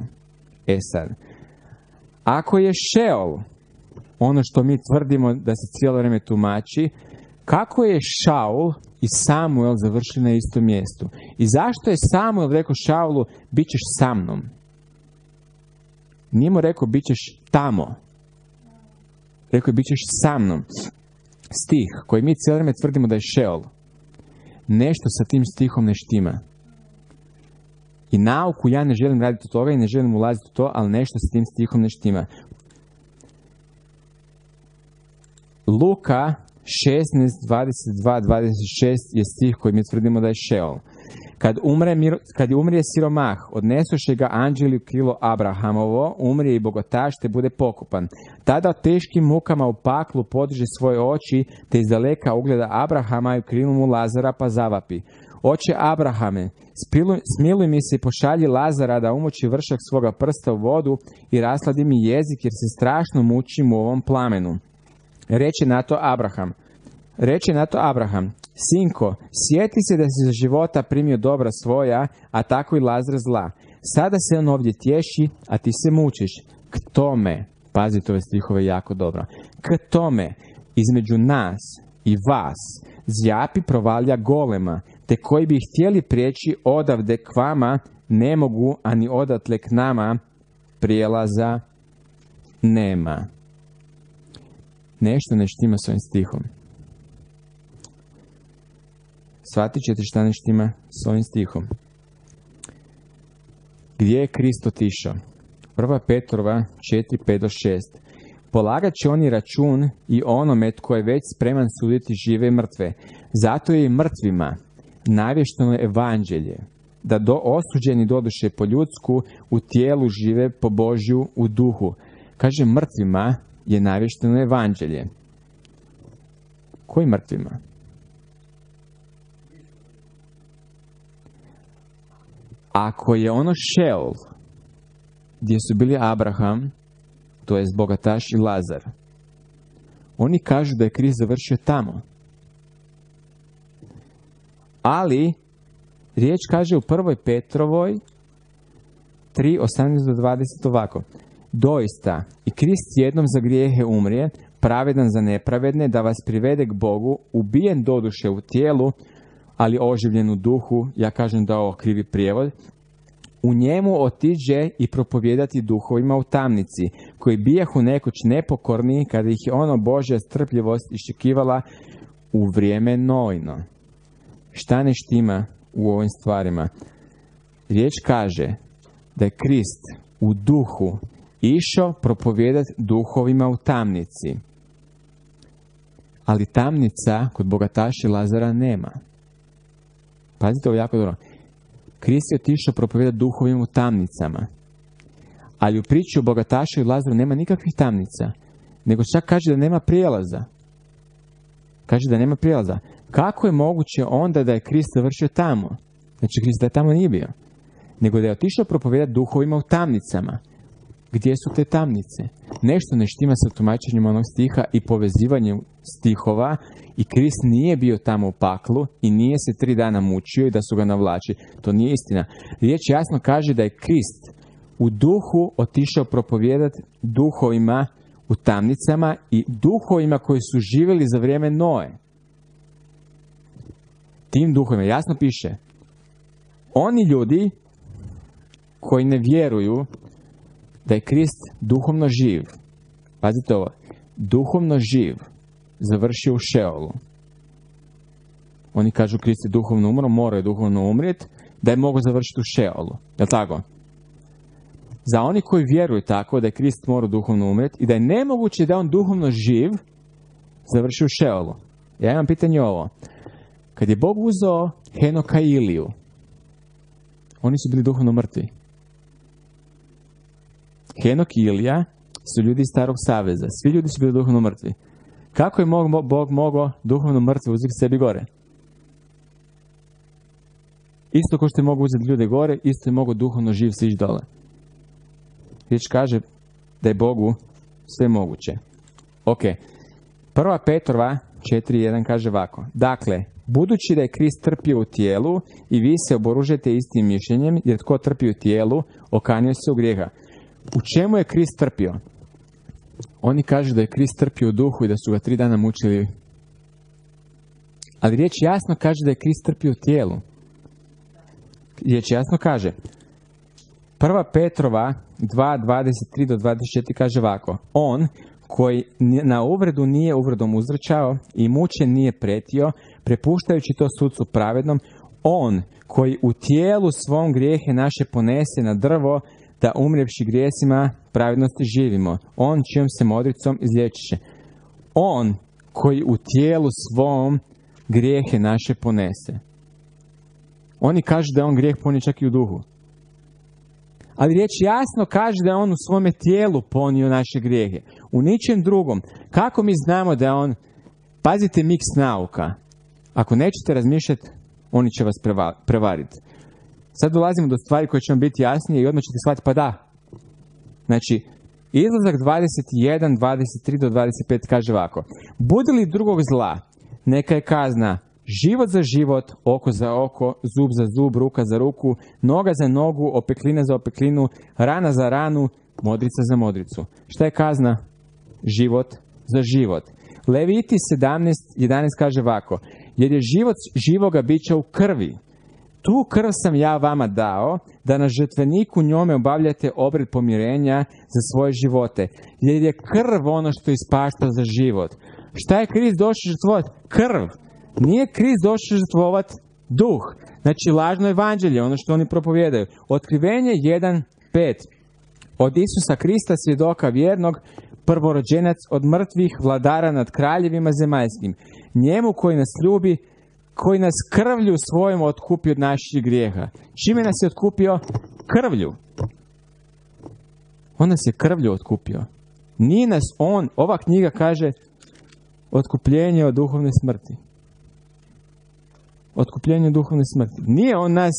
E sad, ako je Šeol ono što mi tvrdimo da se cijelo vrijeme tumači, kako je Šaul i Samuel završili na istom mjestu? I zašto je Samuel rekao Šaulu, bit ćeš sa mnom? Nije mu rekao, bit ćeš tamo. Rekao je, bit ćeš sa mnom. Stih koji mi cijelo vrijeme tvrdimo da je šeol. Nešto sa tim stihom ne štima. I nauku ja ne želim raditi od toga i ne želim ulaziti u to, ali nešto sa tim stihom ne štima. Luka 16, 22, 26 je stih koji mi tvrdimo da je šeol. Kad, umre, kad je umrije siromah, odnesoše ga anđeli u krilo Abrahamovo, umrije i bogotaš te bude pokupan. Tada teškim mukama u paklu podiže svoje oči, te iz daleka ugleda Abrahama i u krilu mu Lazara pa zavapi. Oče Abrahame, smiluj mi se i pošalji Lazara da umoći vršak svoga prsta u vodu i rasladi mi jezik jer se strašno mučim u ovom plamenu. Reče na to Abraham, Reče na to Abraham, Sinko, sjeti se da si za života primio dobra svoja, a tako i Lazar zla. Sada se on ovdje tješi, a ti se mučiš. K tome, pazite ove stihove jako dobro, k tome, između nas i vas, zjapi provalja golema, te koji bi htjeli prijeći odavde k vama, ne mogu, ani odatle k nama, prijelaza nema. Nešto ne s ovim stihom. Shvatit ćete šta ne štima s ovim stihom. Gdje je Krist otišao? Prva Petrova 4, 5 do 6. Polagat će oni račun i onome tko je već spreman suditi žive i mrtve. Zato je i mrtvima navješteno evanđelje, da do osuđeni doduše po ljudsku, u tijelu žive po Božju, u duhu. Kaže, mrtvima je navješteno evanđelje. Koji mrtvima? Ako je ono Šeol, gdje su bili Abraham, to je bogataš i Lazar, oni kažu da je kriz završio tamo. Ali, riječ kaže u prvoj Petrovoj 3, 18 do 20 ovako. Doista, i Krist jednom za grijehe umrije, pravedan za nepravedne, da vas privede k Bogu, ubijen doduše u tijelu, ali oživljen u duhu, ja kažem da ovo krivi prijevod, u njemu otiđe i propovjedati duhovima u tamnici, koji bijahu nekoć nepokorni kada ih je ono Božja strpljivost iščekivala u vrijeme nojno. Šta ne štima u ovim stvarima? Riječ kaže da je Krist u duhu išao propovijedati duhovima u tamnici. ali tamnica kod bogataša Lazara nema. Pazite ovo jako dobro. Krist je otišao propovedati duhovim u tamnicama. Ali u priči o bogatašu i Lazaru nema nikakvih tamnica. Nego čak kaže da nema prijelaza. Kaže da nema prijelaza. Kako je moguće onda da je Krist završio tamo? Znači Krist da je tamo nije bio. Nego da je otišao propovedati duhovima u tamnicama. Gdje su te tamnice? Nešto ne štima sa tumačenjem onog stiha i povezivanjem stihova i Krist nije bio tamo u paklu i nije se tri dana mučio i da su ga navlači. To nije istina. Riječ jasno kaže da je Krist u duhu otišao propovijedati duhovima u tamnicama i duhovima koji su živjeli za vrijeme Noe. Tim duhovima jasno piše oni ljudi koji ne vjeruju da je Krist duhovno živ, pazite ovo, duhovno živ, završio u Šeolu. Oni kažu Krist je duhovno umro, mora je duhovno umrijeti, da je mogu završiti u Šeolu. Jel tako? Za oni koji vjeruju tako da je Krist mora duhovno umrijeti i da je nemoguće da on duhovno živ, završi u Šeolu. Ja imam pitanje ovo. Kad je Bog uzeo Henoka Iliju, oni su bili duhovno mrtvi. Henok i Ilija su ljudi starog saveza. Svi ljudi su bili duhovno mrtvi. Kako je Bog mogao duhovno mrtve uzeti sebi gore? Isto kao što je mogu uzeti ljude gore, isto je mogu duhovno živ sići dole. Riječ kaže da je Bogu sve moguće. Ok. Prva Petrova 4.1 kaže ovako. Dakle, budući da je Krist trpio u tijelu i vi se oboružete istim mišljenjem, jer tko trpi u tijelu, okanio se u grijeha. U čemu je Krist trpio? Oni kažu da je Krist trpio u duhu i da su ga tri dana mučili. Ali riječ jasno kaže da je Krist trpio u tijelu. Riječ jasno kaže. Prva Petrova 2.23 do 24 kaže ovako. On koji na uvredu nije uvredom uzračao i mučen nije pretio, prepuštajući to sudcu pravednom, on koji u tijelu svom grijehe naše ponese na drvo, da umrevši grijesima pravednosti živimo. On čijom se modricom izlječiše. On koji u tijelu svom grijehe naše ponese. Oni kažu da je on grijeh ponio čak i u duhu. Ali riječ jasno kaže da je on u svome tijelu ponio naše grijehe. U ničem drugom. Kako mi znamo da je on... Pazite miks nauka. Ako nećete razmišljati, oni će vas prevariti. Sad dolazimo do stvari koje će vam biti jasnije i odmah ćete shvatiti, pa da. Znači, izlazak 21, 23 do 25 kaže ovako. Bude li drugog zla, neka je kazna život za život, oko za oko, zub za zub, ruka za ruku, noga za nogu, opeklina za opeklinu, rana za ranu, modrica za modricu. Šta je kazna? Život za život. Leviti 17, 11 kaže ovako. Jer je život živoga bića u krvi. Tu krv sam ja vama dao, da na žrtveniku njome obavljate obred pomirenja za svoje živote. Jer je krv ono što ispašta za život. Šta je kriz došao žrtvovati? Krv. Nije kriz došao žrtvovati duh. Znači lažno evanđelje, ono što oni propovjedaju. Otkrivenje 1.5. Od Isusa Krista svjedoka vjernog, prvorođenac od mrtvih vladara nad kraljevima zemaljskim. Njemu koji nas ljubi, koji nas krvlju svojom otkupio od naših grijeha. Čime nas je otkupio? Krvlju. On nas je krvlju otkupio. Nije nas on, ova knjiga kaže, otkupljenje od duhovne smrti. Otkupljenje od duhovne smrti. Nije on nas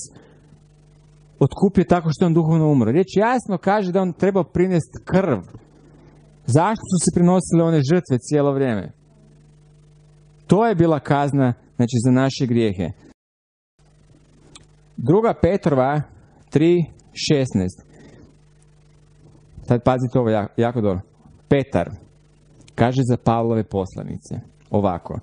otkupio tako što je on duhovno umro. Riječ jasno kaže da on treba prinesti krv. Zašto su se prinosile one žrtve cijelo vrijeme? To je bila kazna znači za naše grijehe. Druga Petrova 3.16. Sad pazite ovo jako, jako dobro. Petar kaže za Pavlove poslanice ovako.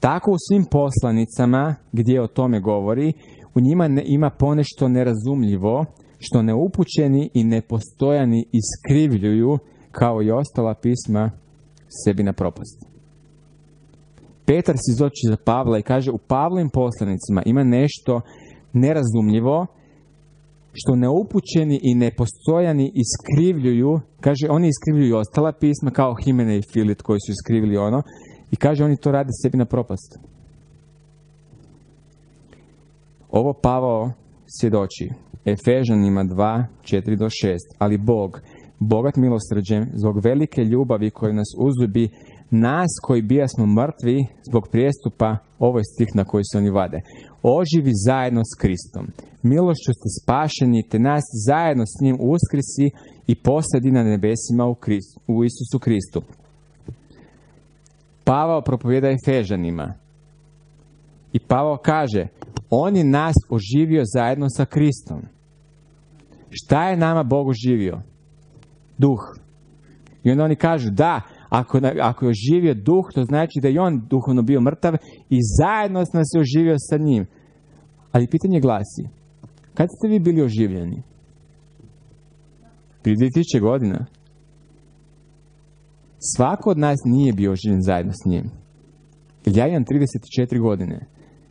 Tako u svim poslanicama gdje o tome govori, u njima ne, ima ponešto nerazumljivo, što neupućeni i nepostojani iskrivljuju, kao i ostala pisma, sebi na propast. Petar se izloči za Pavla i kaže u Pavlovim poslanicima ima nešto nerazumljivo, što neupućeni i nepostojani iskrivljuju, kaže oni iskrivljuju ostala pisma kao Himene i Filit koji su iskrivili ono, I kaže, oni to rade sebi na propast. Ovo Pavao svjedoči. Efežanima 2, 4 do 6. Ali Bog, bogat milosrđem, zbog velike ljubavi koju nas uzljubi, nas koji bijasmo mrtvi zbog prijestupa, ovo je stih na koji se oni vade, oživi zajedno s Kristom. Milošću ste spašeni, te nas zajedno s njim uskrisi i posadi na nebesima u, Kristu, u Isusu Kristu. Pavao propovjeda Efežanima. I Pavao kaže, on je nas oživio zajedno sa Kristom. Šta je nama Bog oživio? Duh. I onda oni kažu, da, ako, ako je oživio duh, to znači da je on duhovno bio mrtav i zajedno nas je oživio sa njim. Ali pitanje glasi, kad ste vi bili oživljeni? Prije 2000 godina. Svako od nas nije bio oživljen zajedno s njim. Ja imam 34 godine.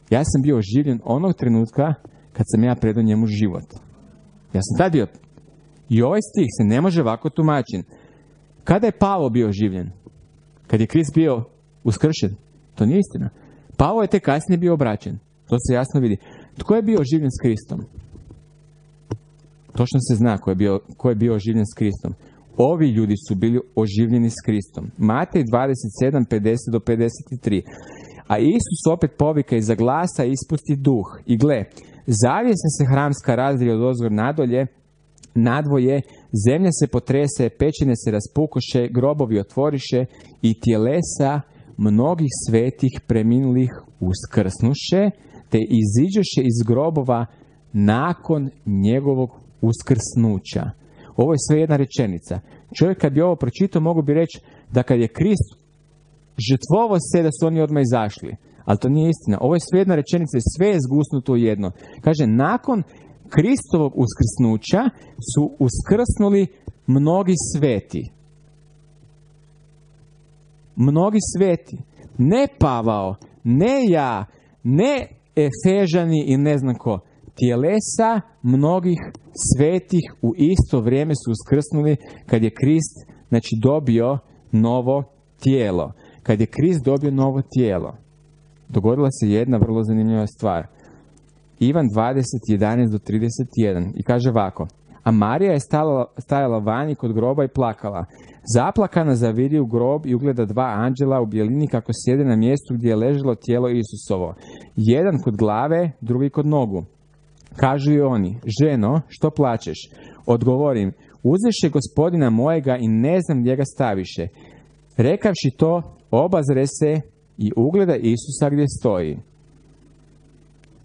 Ja sam bio oživljen onog trenutka kad sam ja predao njemu život. Ja sam tad bio. I ovaj stih se ne može ovako tumačiti. Kada je Pavo bio oživljen? Kad je Krist bio uskršen? To nije istina. Pavo je te kasnije bio obraćen. To se jasno vidi. Tko je bio oživljen s Kristom? Točno se zna ko je bio, ko je bio oživljen s Kristom. Ovi ljudi su bili oživljeni s Kristom. Matej 27, 50 do 53. A Isus opet povika iza glasa ispusti duh. I gle, zavijesa se hramska razrije od ozgor nadolje, nadvoje, zemlja se potrese, pećine se raspukoše, grobovi otvoriše i tjelesa mnogih svetih preminulih uskrsnuše, te iziđeše iz grobova nakon njegovog uskrsnuća. Ovo je sve jedna rečenica. Čovjek kad bi ovo pročitao mogu bi reći da kad je Krist žrtvovo se da su oni odmah izašli. Ali to nije istina. Ovo je sve jedna rečenica sve je zgusnuto u jedno. Kaže, nakon Kristovog uskrsnuća su uskrsnuli mnogi sveti. Mnogi sveti. Ne Pavao, ne ja, ne Efežani i ne znam ko. Tijelesa mnogih svetih u isto vrijeme su uskrsnuli kad je Krist znači, dobio novo tijelo. Kad je Krist dobio novo tijelo, dogodila se jedna vrlo zanimljiva stvar. Ivan 20, 11 do 31 i kaže ovako. A Marija je stala, stajala vani kod groba i plakala. Zaplakana zavidi u grob i ugleda dva anđela u bijelini kako sjede na mjestu gdje je ležalo tijelo Isusovo. Jedan kod glave, drugi kod nogu. Kažu i oni, ženo, što plaćeš? Odgovorim, uzeše gospodina mojega i ne znam gdje ga staviše. Rekavši to, obazre se i ugleda Isusa gdje stoji.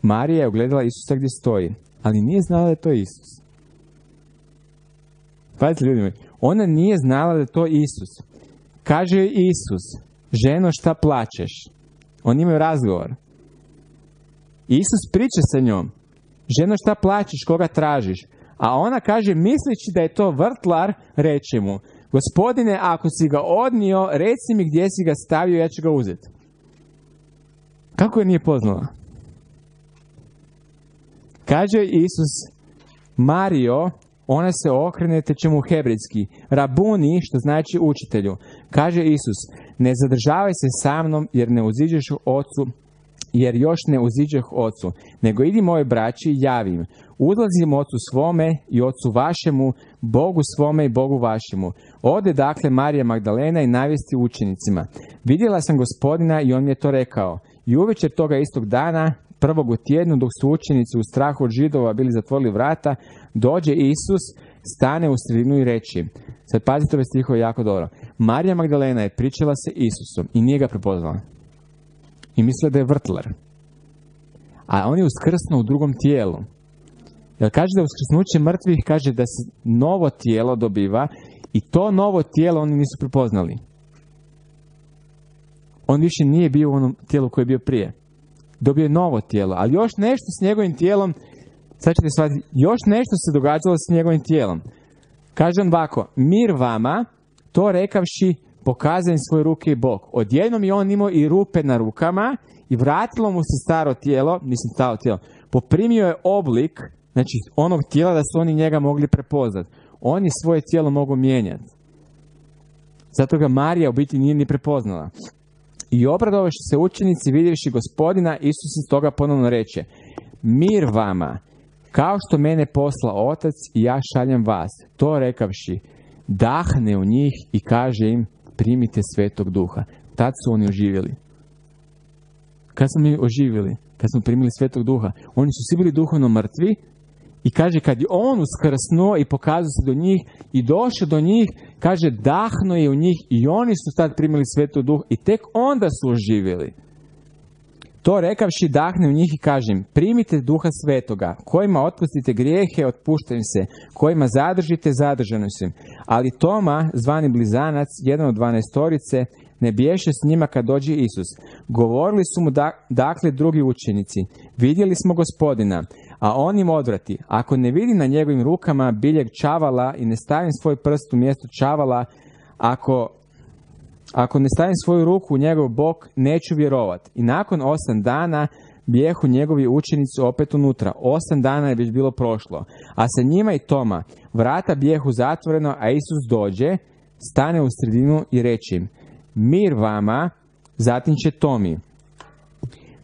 Marija je ugledala Isusa gdje stoji, ali nije znala da je to Isus. Pazite ljudi ona nije znala da je to Isus. Kaže joj Isus, ženo šta plaćeš? Oni imaju razgovor. Isus priča sa njom. Ženo šta plaćeš, koga tražiš? A ona kaže, misleći da je to vrtlar, reče mu, gospodine, ako si ga odnio, reci mi gdje si ga stavio, ja ću ga uzeti. Kako je nije poznala? Kaže Isus, Mario, ona se okrene te hebrejski. Rabuni, što znači učitelju. Kaže Isus, ne zadržavaj se sa mnom jer ne uziđeš ocu, jer još ne uziđeh ocu, nego idi moje braći i javim. Udlazim ocu svome i ocu vašemu, Bogu svome i Bogu vašemu. Ode dakle Marija Magdalena i navesti učenicima. Vidjela sam gospodina i on mi je to rekao. I uvečer toga istog dana prvog u tjednu, dok su učenici u strahu od židova bili zatvorili vrata, dođe Isus, stane u sredinu i reći, sad pazite ove stihove jako dobro, Marija Magdalena je pričala se Isusom i nije ga prepoznala. I mislila da je vrtlar. A on je uskrsnuo u drugom tijelu. Jer kaže da uskrsnuće mrtvih kaže da se novo tijelo dobiva i to novo tijelo oni nisu prepoznali. On više nije bio u onom tijelu koje je bio prije dobio je novo tijelo, ali još nešto s njegovim tijelom, sad ćete shvatiti, još nešto se događalo s njegovim tijelom. Kaže on ovako, mir vama, to rekavši, pokazan svoje ruke i bok. Odjednom je on imao i rupe na rukama i vratilo mu se staro tijelo, mislim staro tijelo, poprimio je oblik, znači onog tijela da su oni njega mogli prepoznati. On je svoje tijelo mogu mijenjati. Zato ga Marija u biti nije ni prepoznala. I obradovaši se učenici vidjevši gospodina, Isus iz toga ponovno reče, mir vama, kao što mene posla otac i ja šaljem vas. To rekavši, dahne u njih i kaže im, primite svetog duha. Tad su oni oživjeli. Kad smo mi oživjeli? Kad smo primili svetog duha. Oni su svi bili duhovno mrtvi i kaže kad je on uskrsnuo i pokazao se do njih i došao do njih, kaže dahno je u njih i oni su tad primili svetog duha i tek onda su oživjeli. To rekavši dahne u njih i kažem, primite duha svetoga, kojima otpustite grijehe, otpuštaju se, kojima zadržite, zadržano se. Ali Toma, zvani blizanac, jedan od dvanaestorice, ne biješe s njima kad dođe Isus. Govorili su mu dakle drugi učenici, vidjeli smo gospodina, a on im odvrati, ako ne vidi na njegovim rukama biljeg čavala i ne stavim svoj prst u mjesto čavala, ako ako ne stavim svoju ruku u njegov bok, neću vjerovat. I nakon osam dana bijehu njegovi učenici opet unutra. Osam dana je već bilo prošlo. A sa njima i Toma vrata bijehu zatvoreno, a Isus dođe, stane u sredinu i reče im, mir vama, zatim će Tomi,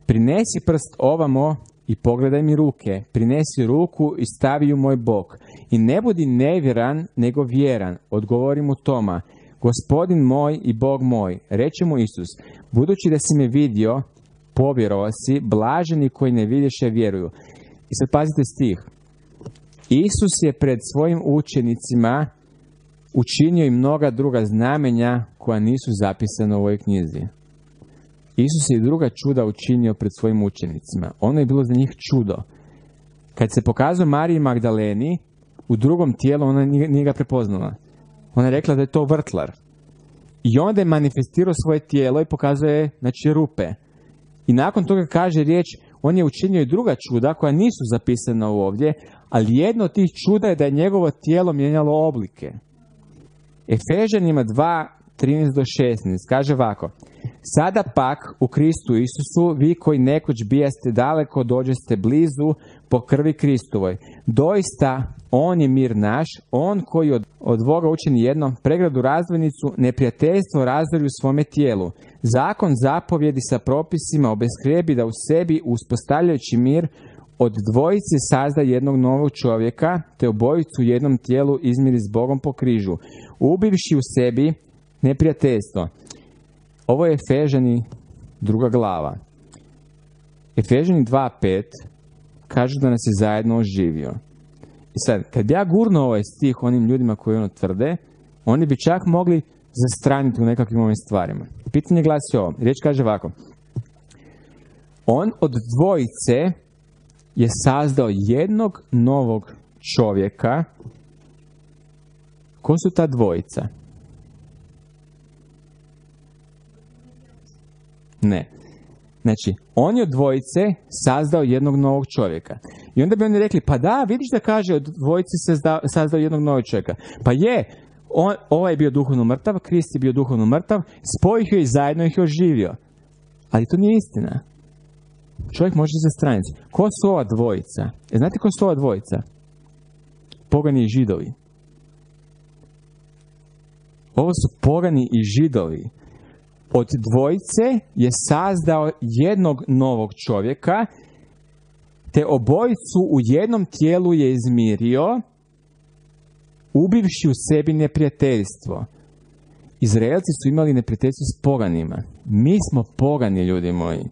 prinesi prst ovamo i pogledaj mi ruke, prinesi ruku i stavi u moj bok. I ne budi nevjeran, nego vjeran, odgovori mu Toma, Gospodin moj i Bog moj, reče mu Isus, budući da si me vidio, povjerovao si, blaženi koji ne vidiše vjeruju. I sad pazite stih. Isus je pred svojim učenicima učinio i mnoga druga znamenja koja nisu zapisana u ovoj knjizi. Isus je druga čuda učinio pred svojim učenicima. Ono je bilo za njih čudo. Kad se pokazao Mariji Magdaleni, u drugom tijelu ona nije ga prepoznala. Ona je rekla da je to vrtlar. I onda je manifestirao svoje tijelo i pokazuje znači, rupe. I nakon toga kaže riječ, on je učinio i druga čuda koja nisu zapisana ovdje, ali jedno od tih čuda je da je njegovo tijelo mijenjalo oblike. Efežanima 2, 13 do 16 kaže ovako Sada pak u Kristu Isusu vi koji nekoć bijaste daleko dođeste blizu po krvi Kristovoj. Doista on je mir naš, on koji od, od Boga učini jedno pregradu razvojnicu, neprijateljstvo razdori u svome tijelu. Zakon zapovjedi sa propisima obeskrijebi da u sebi uspostavljajući mir od dvojice sazda jednog novog čovjeka, te obojicu u jednom tijelu izmiri s Bogom po križu, ubivši u sebi neprijateljstvo. Ovo je Efežani druga glava. Efežani 2.5 kaže da nas je zajedno oživio. I sad, kad ja gurnuo ovaj stih onim ljudima koji ono tvrde, oni bi čak mogli zastraniti u nekakvim ovim stvarima. Pitanje glasi ovo. Riječ kaže ovako. On od dvojice je sazdao jednog novog čovjeka. Ko su ta dvojica? Ne. Znači, on je od dvojice sazdao jednog novog čovjeka. I onda bi oni rekli, pa da, vidiš da kaže od dvojice se sazdao jednog novog čovjeka. Pa je, on, ovaj je bio duhovno mrtav, Krist je bio duhovno mrtav, spojih je i zajedno ih je oživio. Ali to nije istina. Čovjek može za stranicu. Ko su ova dvojica? E, znate ko su ova dvojica? Pogani i židovi. Ovo su pogani i židovi od dvojice je sazdao jednog novog čovjeka, te obojicu u jednom tijelu je izmirio, ubivši u sebi neprijateljstvo. Izraelci su imali neprijateljstvo s poganima. Mi smo pogani, ljudi moji.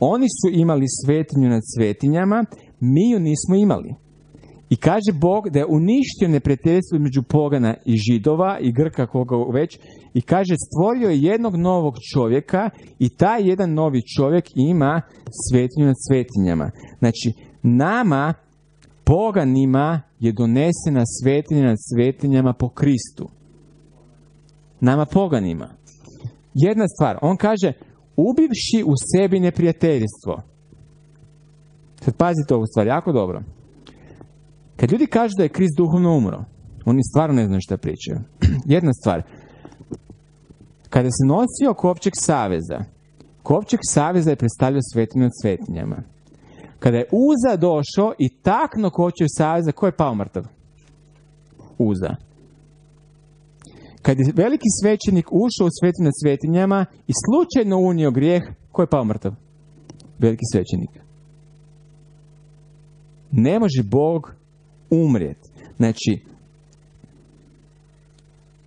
Oni su imali svetinju nad svetinjama, mi ju nismo imali. I kaže Bog da je uništio neprijateljstvo između pogana i židova i grka koga već i kaže stvorio je jednog novog čovjeka i taj jedan novi čovjek ima svetinju nad svetinjama. Znači, nama, poganima, je donesena svetinja nad svetinjama po Kristu. Nama poganima. Jedna stvar, on kaže, ubivši u sebi neprijateljstvo. Sad pazite ovu stvar, jako dobro. Kad ljudi kažu da je Krist duhovno umro, oni stvarno ne znaju šta pričaju. Jedna stvar, kada se nosio kopček saveza, kopček saveza je predstavljao svetinju od svetinjama. Kada je Uza došao i takno kopček saveza, ko je pao mrtav? Uza. kad je veliki svećenik ušao u svetinju nad svetinjama i slučajno unio grijeh, ko je pao mrtav? Veliki svećenik. Ne može Bog umrijeti. Znači,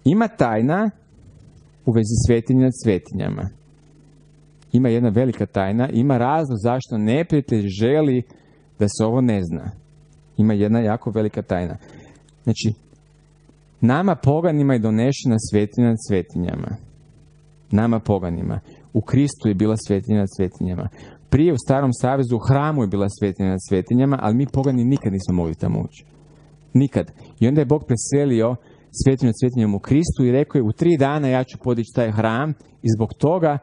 ima tajna u vezi svetinja nad svetinjama. Ima jedna velika tajna, ima razlog zašto neprijatelj želi da se ovo ne zna. Ima jedna jako velika tajna. Znači, nama poganima je donešena svetinja nad svetinjama. Nama poganima. U Kristu je bila svetinja nad svetinjama. Prije u Starom Savezu u hramu je bila svetinja nad svetinjama, ali mi pogani nikad nismo mogli tamo ući. Nikad. I onda je Bog preselio svetinju nad svetinjama u Kristu i rekao je u tri dana ja ću podići taj hram i zbog toga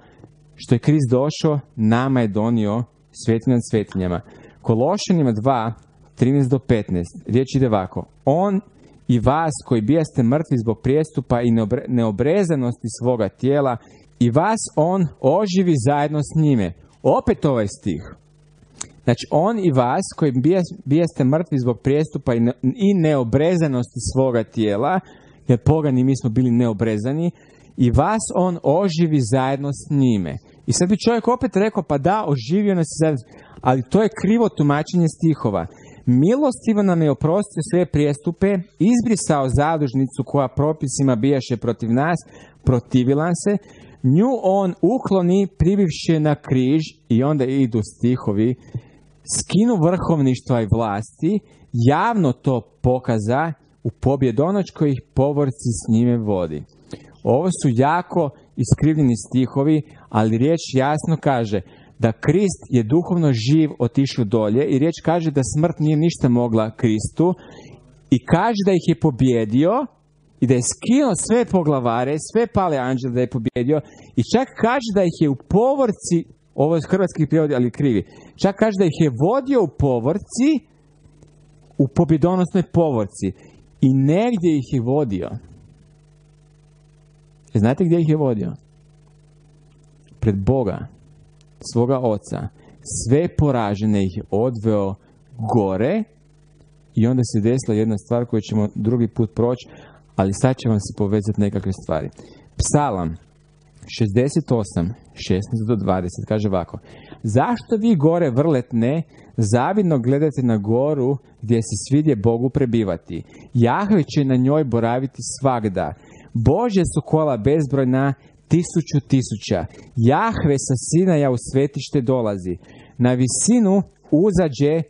što je Krist došao, nama je donio svetinju nad svetinjama. Kološanima 2, 13 do 15, riječ ide ovako. On i vas koji bijaste mrtvi zbog prijestupa i neobrezanosti svoga tijela i vas on oživi zajedno s njime. Opet ovaj stih. Znači, on i vas koji bijaste mrtvi zbog prijestupa i neobrezanosti svoga tijela, jer pogani mi smo bili neobrezani, i vas on oživi zajedno s njime. I sad bi čovjek opet rekao, pa da, oživio nas zajedno, ali to je krivo tumačenje stihova. Milostivo nam je oprostio sve prijestupe, izbrisao zadužnicu koja propisima bijaše protiv nas, protivila se, nju on ukloni pribivše na križ i onda idu stihovi, skinu vrhovništva i vlasti, javno to pokaza u pobjedonočkoj ih povorci s njime vodi. Ovo su jako iskrivljeni stihovi, ali riječ jasno kaže da Krist je duhovno živ otišao dolje i riječ kaže da smrt nije ništa mogla Kristu i kaže da ih je pobjedio i da je skinuo sve poglavare, sve pale anđele da je pobjedio i čak kaže da ih je u povorci, ovo je hrvatski prijevod, ali krivi, čak kaže da ih je vodio u povorci, u pobjedonosnoj povorci i negdje ih je vodio. Znate gdje ih je vodio? Pred Boga, svoga oca. Sve poražene ih je odveo gore i onda se desila jedna stvar koju ćemo drugi put proći, ali sad će vam se povezati nekakve stvari. Psalam 68, 16 do 20 kaže ovako. Zašto vi gore vrletne zavidno gledate na goru gdje se svidje Bogu prebivati? Jahve će na njoj boraviti svagda. Bože su kola bezbrojna, tisuću tisuća. Jahve sa Sinaja u svetište dolazi. Na visinu uzađe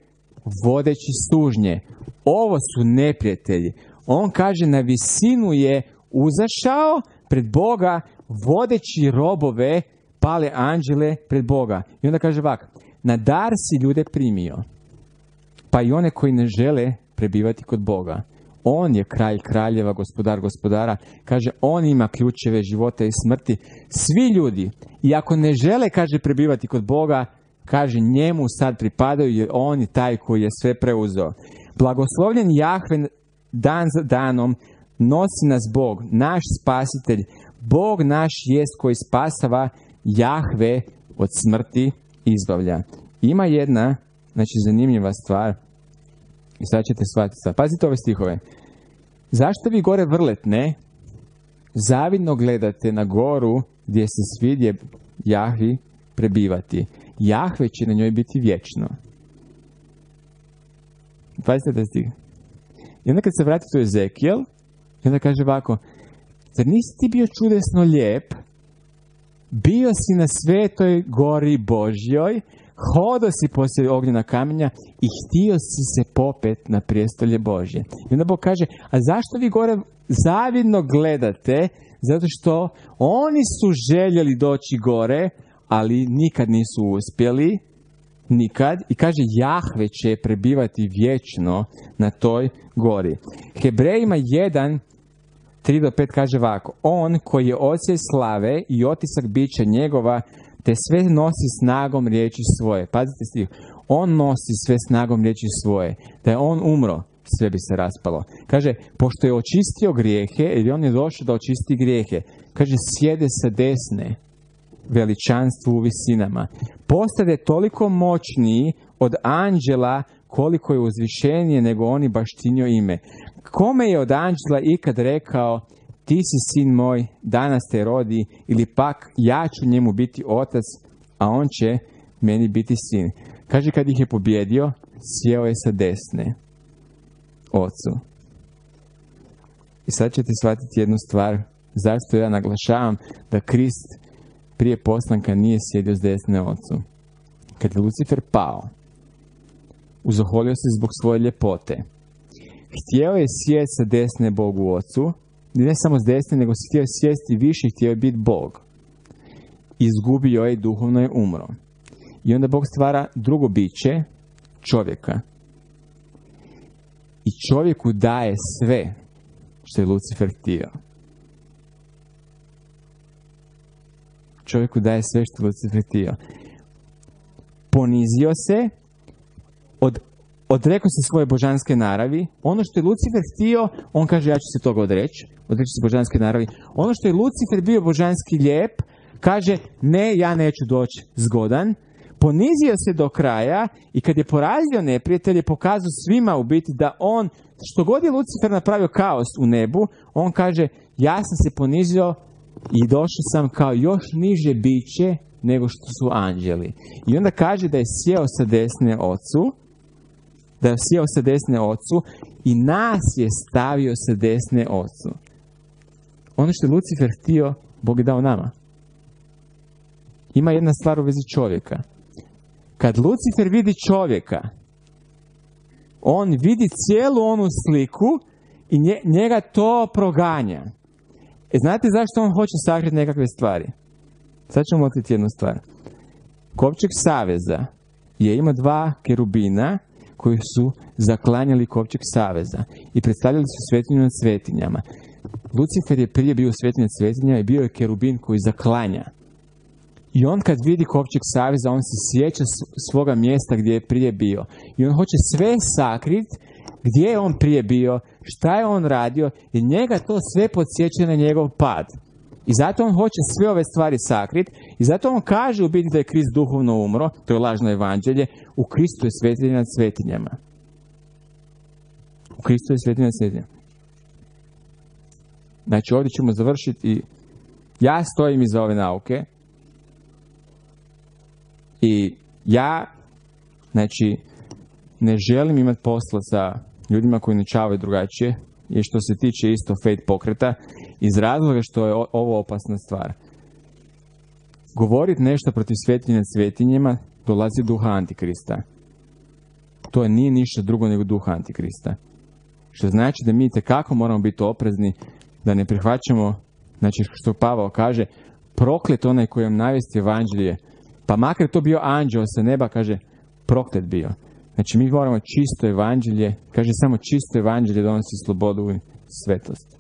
vodeći stužnje. Ovo su neprijatelji. On kaže na visinu je uzašao pred Boga vodeći robove pale anđele pred Boga. I onda kaže ovak, na dar si ljude primio, pa i one koji ne žele prebivati kod Boga. On je kralj kraljeva, gospodar gospodara. Kaže, on ima ključeve života i smrti. Svi ljudi, i ako ne žele, kaže, prebivati kod Boga, kaže, njemu sad pripadaju jer on je taj koji je sve preuzeo. Blagoslovljen Jahve dan za danom nosi nas Bog, naš spasitelj. Bog naš jest koji spasava Jahve od smrti izbavlja. Ima jedna, znači zanimljiva stvar, i sad ćete shvatiti sad. Pazite ove stihove. Zašto vi gore vrletne, zavidno gledate na goru gdje se svidje Jahvi prebivati? Jahve će na njoj biti vječno. Pazite da stih. I onda kad se vrati u Ezekijel, i onda kaže ovako, zar nisi ti bio čudesno lijep, bio si na svetoj gori Božjoj, hodo si poslije ognjena kamenja i htio si se popet na prijestolje Božje. I onda Bog kaže, a zašto vi gore zavidno gledate? Zato što oni su željeli doći gore, ali nikad nisu uspjeli, nikad. I kaže, Jahve će prebivati vječno na toj gori. Hebrejima 1, 3 do 5 kaže ovako, on koji je osjej slave i otisak bića njegova, te sve nosi snagom riječi svoje. Pazite stih, on nosi sve snagom riječi svoje. Da je on umro, sve bi se raspalo. Kaže, pošto je očistio grijehe, jer on je došao da očisti grijehe, kaže, sjede sa desne veličanstvu u visinama. Postade toliko moćniji od anđela koliko je uzvišenije nego oni baštinio ime. Kome je od anđela ikad rekao, ti si sin moj, danas te rodi, ili pak ja ću njemu biti otac, a on će meni biti sin. Kaže kad ih je pobjedio, sjeo je sa desne ocu. I sad ćete shvatiti jednu stvar, zašto ja naglašavam da Krist prije poslanka nije sjedio s desne ocu. Kad je Lucifer pao, uzoholio se zbog svoje ljepote. Htio je sjesti sa desne Bogu ocu, ne samo s desne, nego se htio sjesti više, htio je biti Bog. Izgubio je i duhovno je umro. I onda Bog stvara drugo biće, čovjeka. I čovjeku daje sve što je Lucifer htio. Čovjeku daje sve što je Lucifer htio. Ponizio se, od, odrekao se svoje božanske naravi. Ono što je Lucifer htio, on kaže ja ću se toga odreći. Odreći se božanske naravi. Ono što je Lucifer bio božanski lijep, kaže ne, ja neću doći zgodan ponizio se do kraja i kad je porazio neprijatelje, pokazao svima u biti da on, što god je Lucifer napravio kaos u nebu, on kaže, ja sam se ponizio i došao sam kao još niže biće nego što su anđeli. I onda kaže da je sjeo sa desne ocu, da je sjeo sa desne ocu i nas je stavio sa desne ocu. Ono što je Lucifer htio, Bog je dao nama. Ima jedna stvar u vezi čovjeka. Kad Lucifer vidi čovjeka, on vidi cijelu onu sliku i njega to proganja. E, znate zašto on hoće sakriti nekakve stvari? Sad ćemo otkriti jednu stvar. Kopčeg Saveza je ima dva kerubina koji su zaklanjali kopčeg Saveza i predstavljali su svetinju nad svetinjama. Lucifer je prije bio svetinja nad svetinjama i bio je kerubin koji zaklanja. I on kad vidi kovčeg saveza, on se sjeća svoga mjesta gdje je prije bio. I on hoće sve sakrit gdje je on prije bio, šta je on radio i njega to sve podsjeća na njegov pad. I zato on hoće sve ove stvari sakrit i zato on kaže u biti da je Krist duhovno umro, to je lažno evanđelje, u Kristu je svetinja nad svetinjama. U Kristu je svetinja nad svetinjama. Znači ovdje ćemo završiti i ja stojim iza ove nauke, i ja, znači, ne želim imati posla sa ljudima koji načavaju drugačije i što se tiče isto fate pokreta iz razloga što je ovo opasna stvar. Govoriti nešto protiv svetinje svetinjima dolazi duha Antikrista. To nije ništa drugo nego duha Antikrista. Što znači da mi kako moramo biti oprezni da ne prihvaćamo, znači što Pavao kaže, proklet onaj koji vam navesti evanđelje pa makar to bio anđeo sa neba, kaže, proklet bio. Znači mi moramo čisto evanđelje, kaže samo čisto evanđelje donosi slobodu i svetost.